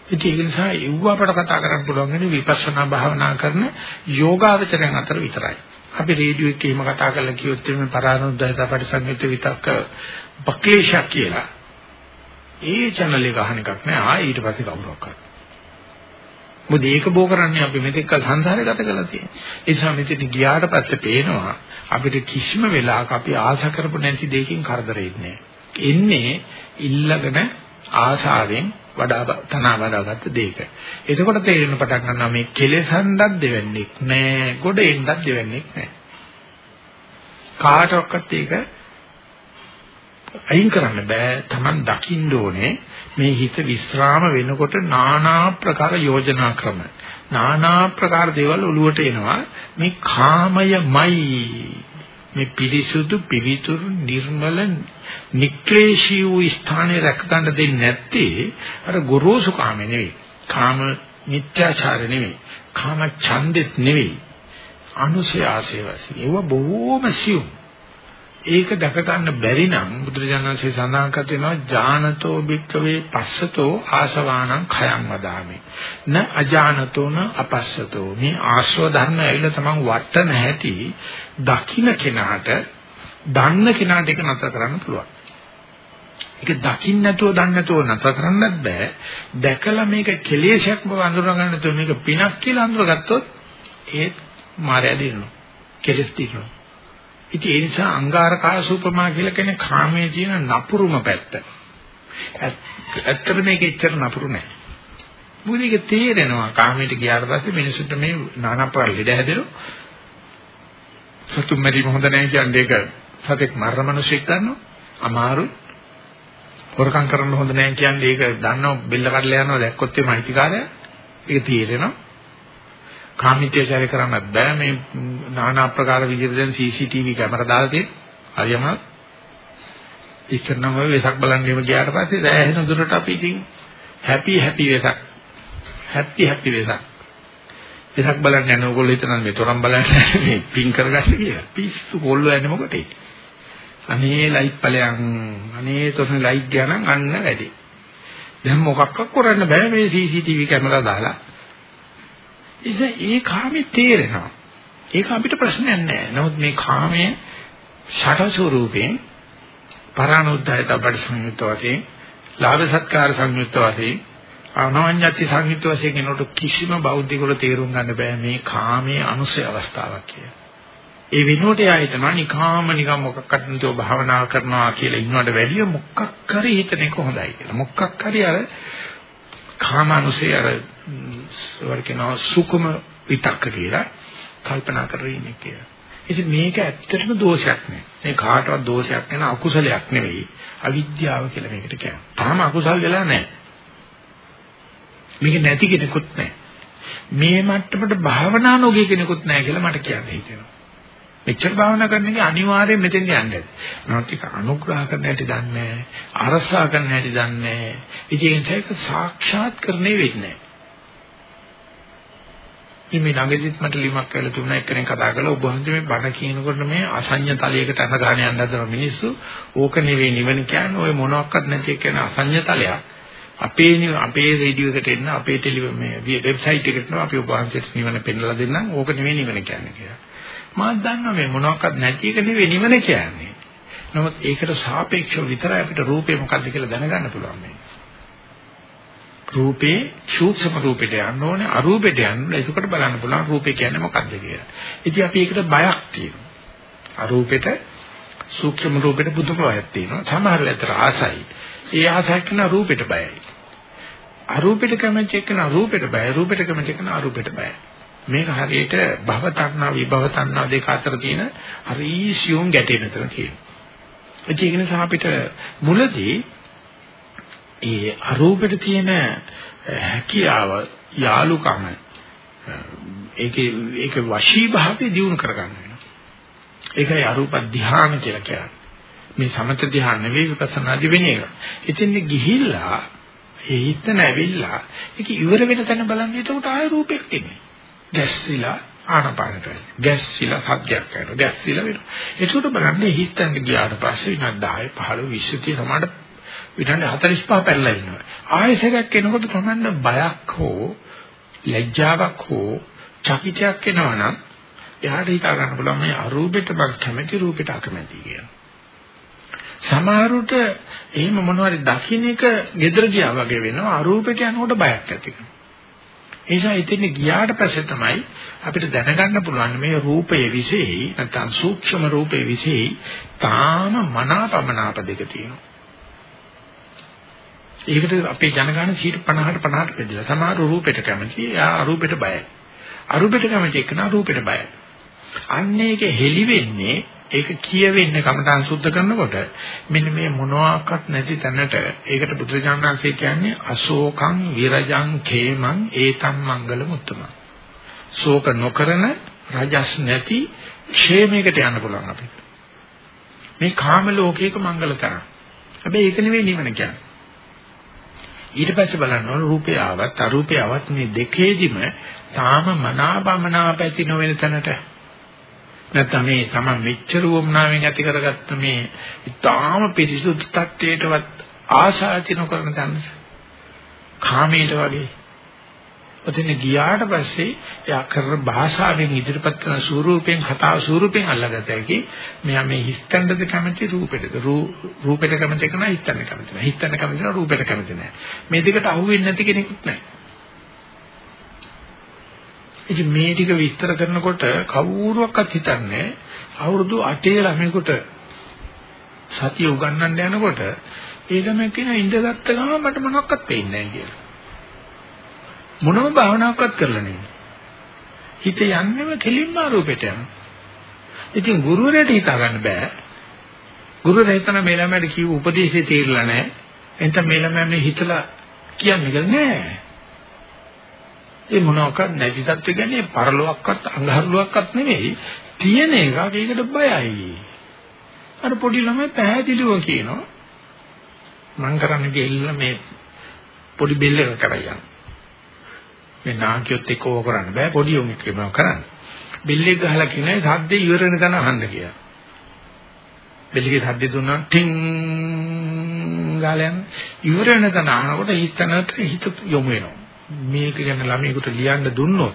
ඉතින් ඒ නිසා ඒව අපට කතා කරන්න පුළුවන් වෙන්නේ විපස්සනා භාවනා කරන යෝගාවචරයන් අතර විතරයි. අපි රේඩියෝ එකේ එහෙම කතා කරලා කිව්වොත් එimhe පරානුද්යත පරිසංයුක්ත විතක්ක බක්ලේශක් කියලා. ඒ channel එක අහන එකක් නෑ. ආ ඊට පස්සේ කවුරක් කරන්නේ මොකද ඒක බෝ කරන්නේ අපි මෙතෙක් කල සංසාරේ ගත කරලා තියෙන්නේ. ඒ නිසා මෙතන ගියාට පස්සේ පේනවා අපිට කිසිම වෙලාවක අපි ආශා කරපු නැති දෙයකින් කරදරෙ ඉන්නේ එන්නේ ඉල්ලගෙන ආශාවෙන් වඩා තනවා වඩාගත්ත දෙයක. එතකොට තේරෙන පටන් ගන්නවා මේ කෙලෙසන්ඩක් දෙවන්නේ නැහැ. ගොඩ එන්නක් දෙවන්නේ නැහැ. කාටවත් ඒක අයින් කරන්න බෑ. Taman දකින්න ඕනේ මේ හිත විස්්‍රාම වෙනකොට নানা ප්‍රකාර යෝජනා ක්‍රම নানা ප්‍රකාර දේවල් ඔලුවට එනවා මේ කාමයමයි මේ පිරිසුදු පිවිතුරු නිර්මල නික්ලේශී වූ ස්ථානේ රැක ගන්න දෙන්නේ නැත්තේ අර ගොරෝසු කාමේ නෙවෙයි කාම නිත්‍යාචාර නෙවෙයි කාම ඡන්දෙත් නෙවෙයි අනුසය ආසේවසි ඒව බොහෝම සියුම් ඒක දැක ගන්න බැරි නම් බුදුරජාණන්සේ සඳහන් කරනවා ඥානතෝ භික්කවේ පස්සතෝ ආසවාණං khයං වදාමි. න අජානතෝන අපස්සතෝ. මේ ආශ්‍රව ධර්ම ඇවිල්ලා තමන් වට නැහැටි දකින්න කෙනාට දන්න කෙනාට ඒක නතර කරන්න පුළුවන්. ඒක දකින්න නැතුව දන්න නැතුව නතර කරන්නත් බෑ. දැකලා මේක කෙලෙසයක් බව අඳුර ගන්න නැතුව මේක පිනක් කියලා අඳුරගත්තොත් ඒත් මායя දිනනවා. කෙලස් දිනනවා. ඉතින් ඒ නිසා අංගාරකාසූපමා කියලා කියන්නේ කාමයේ තියෙන නපුරුම පැත්ත. ඇත්තට මේක එච්චර නපුරු නෑ. මොකද ඒක තේරෙනවා කාමයට ගියාට පස්සේ මිනිසුන්ට මේ নানা ප්‍රකාර ලෙඩ හැදෙනවා. සතුම් මැරීම හොඳ නැහැ කියන්නේ ඒක සතෙක් මරන මිනිසෙක් ගන්නවා. අමාරුයි. හොරකම් කරන්න හොඳ නැහැ කියන්නේ ඒක දන්නව බෙල්ල කඩලා යනවා දැක්කොත් එමය අයිතිකාරය. ඒක තේරෙනවා. කාමීත්‍යචාරය කරන්නත් බෑ මේ নানা ආකාර විදිහට දැන් CCTV කැමරා දාලා තියෙන හරියම ඉස්සරනම් ඔය වෙසක් බලන්න ගියම ගියාට පස්සේ දැන් එහෙන දුරට අපි ඉතින් හැපි හැපි වෙසක් හැපි හැපි වෙසක් එසක් බලන්න යන ඕගොල්ලෝ හිතනවා මේ තරම් බලන්න මේ පින් කරගන්න කියලා. පිස්සු කොල්ලෝ යන්නේ මොකටද? අනේ ලයිට් ඵලයන් අනේ තොරණ ලයිට් ගියා නම් අන්න වැඩි. දැන් මොකක්වත් කරන්න බෑ මේ CCTV කැමරා දාලා. ඉතින් ඒ කාමේ තේරෙනවා. ඒක අපිට ප්‍රශ්නයක් නෑ. නමුත් මේ කාමයේ ෂට ස්වරූපයෙන් පරානුද්යත අපට සංයුක්ත වශයෙන් ලාභ සත්කාර සංයුක්ත වශයෙන් අනවඤ්ඤති සංයුක්ත වශයෙන් කෙනෙකුට කිසිම බෞද්ධිකවල තේරුම් ගන්න බෑ මේ කාමයේ අනුසය අවස්ථාවක් කියලා. ඒ වෙනුවට එයා හිතනවා නිකාම නිකම් මොකක්වත් නැතුව භාවනා කරනවා කියලා ඉන්නවට වැඩිය මොකක් හරි හිතන එක හොඳයි කියලා. මොකක් හරි අර කාමානුසය අර වර්කේනවා සුකුම විතක්ක කියලා කල්පනා කරගෙන ඉන්නේ කියලා. ඉතින් මේක ඇත්තටම දෝෂයක් නෙවෙයි. මේ කාටවත් දෝෂයක් නෙවෙයි අකුසලයක් නෙවෙයි. අවිද්‍යාව කියලා මේකට කියනවා. තාම අකුසල් වෙලා නැහැ. මේක නැති කෙනෙකුත් නැහැ. මේ මට්ටමට භාවනා නොගිය කෙනෙකුත් නැහැ කියලා මට කියන්න හිතෙනවා. මෙච්චර භාවනා කරන එක අනිවාර්යයෙන් මෙතෙන් යන්නේ. නමුත් ඒක අනුග්‍රහ කරන්න හැටි දන්නේ නැහැ. අරසා කරන්න හැටි දන්නේ නැහැ. ඉතින් ඒක සාක්ෂාත් කරන්නේ වෙන්නේ නැහැ. මේ ළඟදිත් මට ලිමක් කියලා තුන එක්කෙනෙක් කතා කළා ඔබ වහන්සේ මේ බණ කියනකොට මේ අසඤ්ඤ තලයකට අඳ ගන්න යන්න හදන මිනිස්සු ඕක නෙවෙයි නිවන කියන්නේ ඔය මොනවත් නැති කියන අසඤ්ඤ තලයක්. අපේ අපේ රේඩියෝ එකට එන්න අපේ ටෙලි මේ වෙබ්සයිට් එකට එන්න අපි ඔබ වහන්සේට නිවන පෙන්වලා දෙන්නම් ඕක නෙවෙයි නිවන කියන්නේ කියලා. මාත් දන්නවා මේ මොනවාක්වත් නැති එක නෙවෙයි නිවන කියන්නේ. නමුත් ඒකට සාපේක්ෂව විතරයි අපිට රූපේ මොකද්ද කියලා දැනගන්න පුළුවන් මේ. රූපේ සූක්ෂම රූපෙට යන්න ඕනේ අරූපෙට යන්න. එතකොට බලන්න පුළුවන් රූපේ කියන්නේ මොකද්ද කියලා. ඉතින් අපි ඒකට බයක් තියෙනවා. අරූපෙට සූක්ෂම රූපෙට බුදුම බයක් තියෙනවා. සමහර වෙලාවට ආසයි. ඒ ආසයි කරන රූපෙට බයයි. අරූපෙට කැමති එක්කන රූපෙට බයයි. රූපෙට කැමති එක්කන අරූපෙට බයයි. මේක හරියට භව තණ්හා විභව තණ්හා දෙක අතර තියෙන හරි සියුම් ගැටේ මෙතන තියෙනවා. ඒක නිසා අපිට මුලදී ඒ අරූපෙට තියෙන හැකියාව යාලුකම ඒකේ ඒක වශී භාවය දියුණු කරගන්න වෙනවා. ඒකයි අරූප ධ්‍යාන කියලා කියන්නේ. මේ සමත ධ්‍යාන නෙවෙයි විපස්සනාදි වෙන එක. ඉතින් ගිහිල්ලා ඒ හිත නැවිලා ඒක ඉවර වෙන තැන බලන්නේ එතකොට ආය රූපෙක් එන්නේ. ගැස්සිලා ආනපානට ගැස්සිලා සත්‍යයක් කරනවා. ගැස්සිලා වෙනවා. ඒකට බලන්න හිතන්න ගියාට පස්සේ විනාඩි 10 15 20 සමාඩ විනාඩි 45 පැනලා ඉන්නවා. ආයෙසයක් එනකොට තමයි බයක් හෝ ලැජ්ජාවක් හෝ චකිතයක් එනවනම් එයාට හිතා ගන්න පුළුවන් මේ අරූපෙට මම කැමති රූපෙට අකමැති කියලා. සමහරුට එහෙම මොනවාරි දකින්න එක gedara ගියා වගේ වෙනවා. අරූපෙට යනකොට බයක් ඇති වෙනවා ඒ නිසා ඉතින් ගියාට පස්සේ තමයි අපිට දැනගන්න පුළුවන් මේ රූපයේ විශේෂයි නැත්නම් සූක්ෂම රූපයේ විශේෂයි තාම මනාපමනාප දෙක තියෙනවා. ඒකට අපේ ජනගහන 50ට 50ට බෙදලා සමහර රූපෙට කැමති, යා අරූපෙට බයයි. අරූපෙට කැමති එක්කන රූපෙට බයයි. අන්න ඒක හෙලි වෙන්නේ ඒක කියවෙන්නේ කමඨාන් සුද්ධ කරනකොට මෙන්න මේ මොනවාක්වත් නැති තැනට ඒකට බුදුරජාණන්සේ කියන්නේ අශෝකං විරජං khේමං ඒතම් මංගල මුත්තම. ශෝක නොකරන රජස් නැති ക്ഷേමයකට යන්න පුළුවන් අපිට. මේ කාම ලෝකයක මංගලතරම්. හැබැයි ඒක නෙවෙයි නිවන කියන්නේ. ඊට පස්සේ බලන්න ඕන රූපය ආවත් අරූපය ආවත් මේ දෙකේදිම තාම මනාපමනාප ඇති නොවන තැනට නැත්නම් මේ තමයි මෙච්චර වමනාවෙන් ඇති කරගත්ත මේ ඊටාම පිරිසුදු තත්ත්වයටවත් ආශා ඇති නොකරන තැනට කාමයට වගේ. ඔතන ගියාට පස්සේ එයා කරන භාෂාවෙන් ඉදිරිපත් කරන ස්වරූපයෙන් කතා ස්වරූපයෙන් අල්ලගත හැකි මෙයා මේ හිස්තැන්නද කැමති රූපෙටද? රූපෙට කැමති කෙනා හිස්තැන්න කැමති නැහැ හිස්තැන්න කැමති කෙනා රූපෙට කැමති නැහැ මේ දෙකට අහු වෙන්නේ නැති කෙනෙකුත් නැහැ ඉතින් මේ ටික විස්තර කරනකොට කවුරුවක්වත් හිතන්නේ අවුරුදු 8 ළමයෙකුට සතිය උගන්වන්න යනකොට ඒ ළමයා කියන ඉඳගත්ත ගමන් මට මොනවක්වත් පේන්නේ නැහැ කියලා. මොනම භාවනාවක්වත් කරලා නෙමෙයි. හිත යන්නේම කෙලින්ම රූපෙට යනවා. ඉතින් ගුරුවරයාට හිතා ගන්න බෑ. ගුරුවරයා හිතන මේ ළමයාට කිව්ව උපදේශය තීරලා නැහැ. එතන මේ ළමයා මේ හිතලා කියන්නේ නෑ. ඒ මොනවාක්වත් නැති තත්ත්ව කියන්නේ පරලොවක්වත් අඟහරුලක්වත් නෙමෙයි තියෙන එක ඒකට බයයි අර පොඩි ළමයි පැහැදිලිව කියනවා මං කරන්නේ ගිහිල්ලා මේ පොඩි බෙල් එක කරලා මේ නාකියොත් එක්ක ඕක කරන්න බෑ පොඩි උන් එක්ක මේක කරන්න. බිල්ලෙක් ගහලා කියන්නේ සද්දේ ඉවර වෙන තැන අහන්න කියලා. බෙල්ලේ සද්ද දුන්නා ටින් ගාලා යන ඉවර වෙන තැන අහනකොට හිතනට හිත යොමු වෙනවා. මේක ගැන ළමයෙකුට ලියන්න දුන්නොත්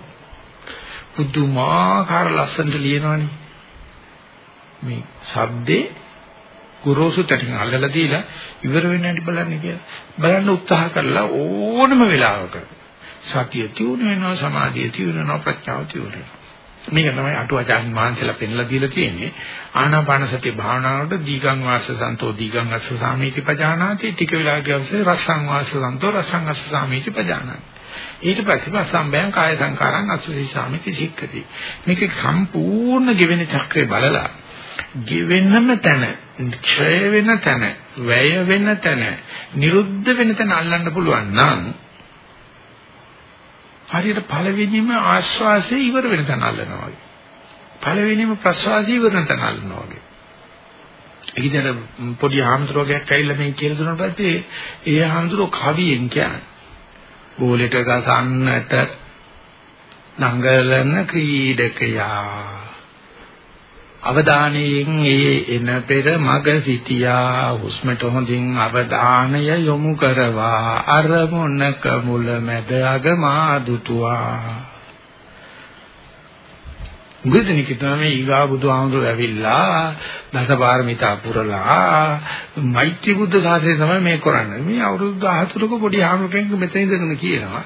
පුදුමාකාර ලස්සනට ලියනවනේ. මේ ශබ්දේ ගුරුසු තටින් අල්ලලා දීලා ඉවර වෙන්න හැටි බලන්න කියලා. බලන්න උත්සාහ කරලා ඕනම වෙලාවක සතිය තියුණු වෙනවා සමාධිය තියුණු වෙනවා ප්‍රඥාව තියුණු වෙනවා. මේක තමයි අටුවාචාන් වහන්සේලා පෙන්ලා දීලා තියෙන්නේ. ආනාපාන සතිය භාවනාවට දීගං වාස සන්තෝ දීගං අස්ස සාමීති පජානාති ටික වෙලාවක අවශ්‍ය රසං වාස සන්තෝ රසං අස්ස සාමීති පජානාති. ඊට පස්සේ සම්බයං කාය සංකාරං අසුසි සාමිති සික්කති. මේක සම්පූර්ණ ගෙවෙන චක්‍රය බලලා ගෙවෙන්නම තැන, ක්ෂය වෙන තැන, වැය වෙන තැන, නිරුද්ධ වෙන තැන අල්ලන්න පුළුවන් නම් හරියට පළවෙනිම ආශ්වාසය ඉවර වෙන තැන අල්ලනවා වගේ. පළවෙනිම ප්‍රශ්වාසය ඉවර වෙන තැන අල්ලනවා වගේ. ඊට පොඩි ආම්ද්‍රෝගයක් ඇවිල්ලා මේ කියලා දුන්නා පස්සේ ඒ ආම්ද්‍රෝ කවියෙන් කියන්නේ බෝලෙට ගසන්නට දඟලන ක්‍රීඩකයා. අවධානයෙන් ඒ එන පෙර මග සිටියා. හුස්මට හොඳින් අවධානය යොමු කරවා අරමුණක මුල මැද අග මාදුතුවා මුගදෙනික තමයි ඊගා බුදුහාමුදුරුවෝ ඇවිල්ලා දසපාරමිතා පුරලා මෛත්‍රී බුද්ධ ශාසනය තමයි මේ කරන්නේ. මේ අවුරුදු 14ක පොඩි ආමකෙන් මෙතන ඉඳගෙන කියනවා.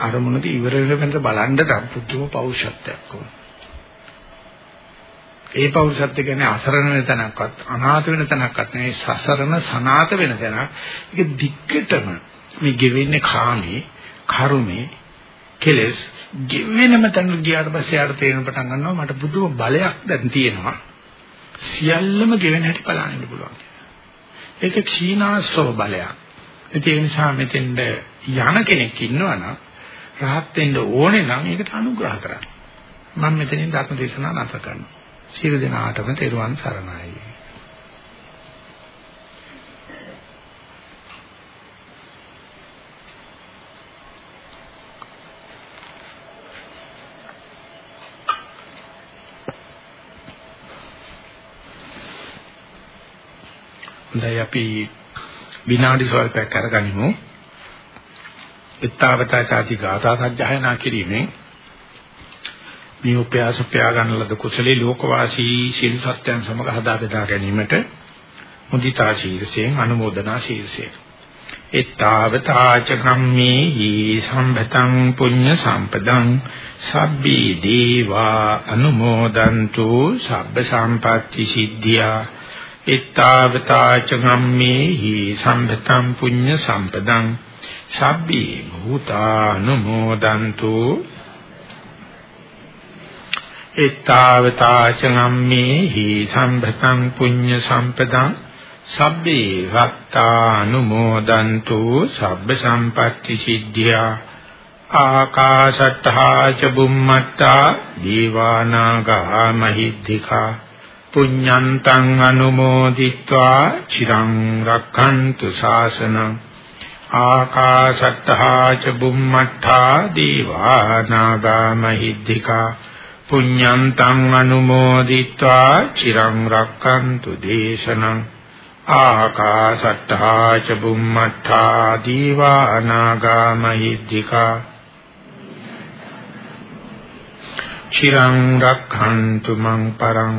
අරමුණක ඉවර වෙනකන් බලන්න පුදුම පෞරුෂත්වයක් ඕන. ඒ පෞරුෂත්වය කියන්නේ අසරණ වෙන තැනක්වත් අනාථ වෙන තැනක්වත් නෙවෙයි සසරණ සනාත වෙන තැනක්. ඒක දික්කටම මේ ගෙවෙන්නේ කාමේ, කර්මේ, කෙලස් ගෙවෙනම තැන ගියාට පස්සේ ආට තේරෙන පටන් ගන්නවා මට පුදුම බලයක් දැන් තියෙනවා. සියල්ලම ගෙවෙන හැටි බලන්න පුළුවන්. ඒක ක්ෂීනාස්ව බලයක්. ඒ නිසා මෙතෙන්ද යන කෙනෙක් ඉන්නවනම් රහත් වෙන්න ඕනේ නම් ඒකට අනුග්‍රහ කරන්න. මම මෙතනින් ධර්ම දේශනාව නැත කරනවා. සියලු දෙනාටම තෙරුවන් සරණයි. හොඳයි අපි විනාඩි ස්වල්පයක් අරගනිමු. ඊත්තාවතා ചാති ගාථා සජ්ජායනා කිරීමෙන් මේ උපයාස උපයා ගන්න ලද කුසලේ ලෝකවාසී සිල් සත්‍යයන් සමග හදා බෙදා ගැනීමට මුදිතා ශීර්ෂයෙන් අනුමෝදනා ශීර්ෂයෙන් එත්තාවතාච කම්මේහි සම්පතං පුඤ්ඤ සම්පදං සබ්බී දීවා අනුමෝදන්තු සබ්බ සම්පatti සිද්ධියා එත්තාවතාච කම්මේහි සම්පතං පුඤ්ඤ සම්පදං සබ්බී භූතානුමෝදන්තු. එත්තාවතාච නම්මේහි සම්භතං පුඤ්ඤ සම්පදං සබ්බේ වත්තානුමෝදන්තු. සබ්බ සම්පatti සිද්ධියා ආකාශට්ඨා ච බුම්මට්ඨා දීවානාගා මහිද්దికා. පුඤ්ඤන්තං අනුමෝදිत्वा චිරං රක්ඛන්තු ශාසනං ආකාශට්ටහා ච බුම්මට්ටා දීවා නාග මහිද්దికා පුඤ්ඤන්තං අනුමෝදිत्वा චිරං රක්ඛන්තු දේශනං ආකාශට්ටහා ච බුම්මට්ටා දීවා නාග මහිද්దికා චිරං රක්ඛන්තු මං පරං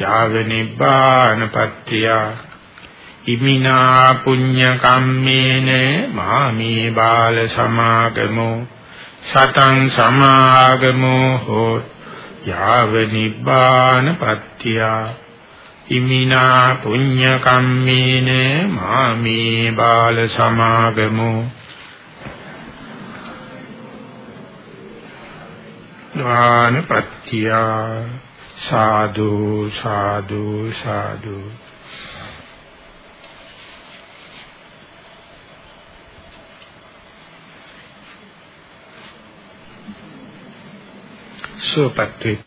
යාව නිබ්බානපත්තියා ඉමිනා පුඤ්ඤ කම්මේන මාමේ බාල සමාගමෝ. සතං සමාගමෝ හෝ යාව නිබ්බාන පත්‍ත්‍ය ඉමිනා පුඤ්ඤ කම්මේන මාමේ බාල සමාගමෝ. ඥානපත්ත්‍ය සාදු සාදු සාදු. සුවපත් වේ.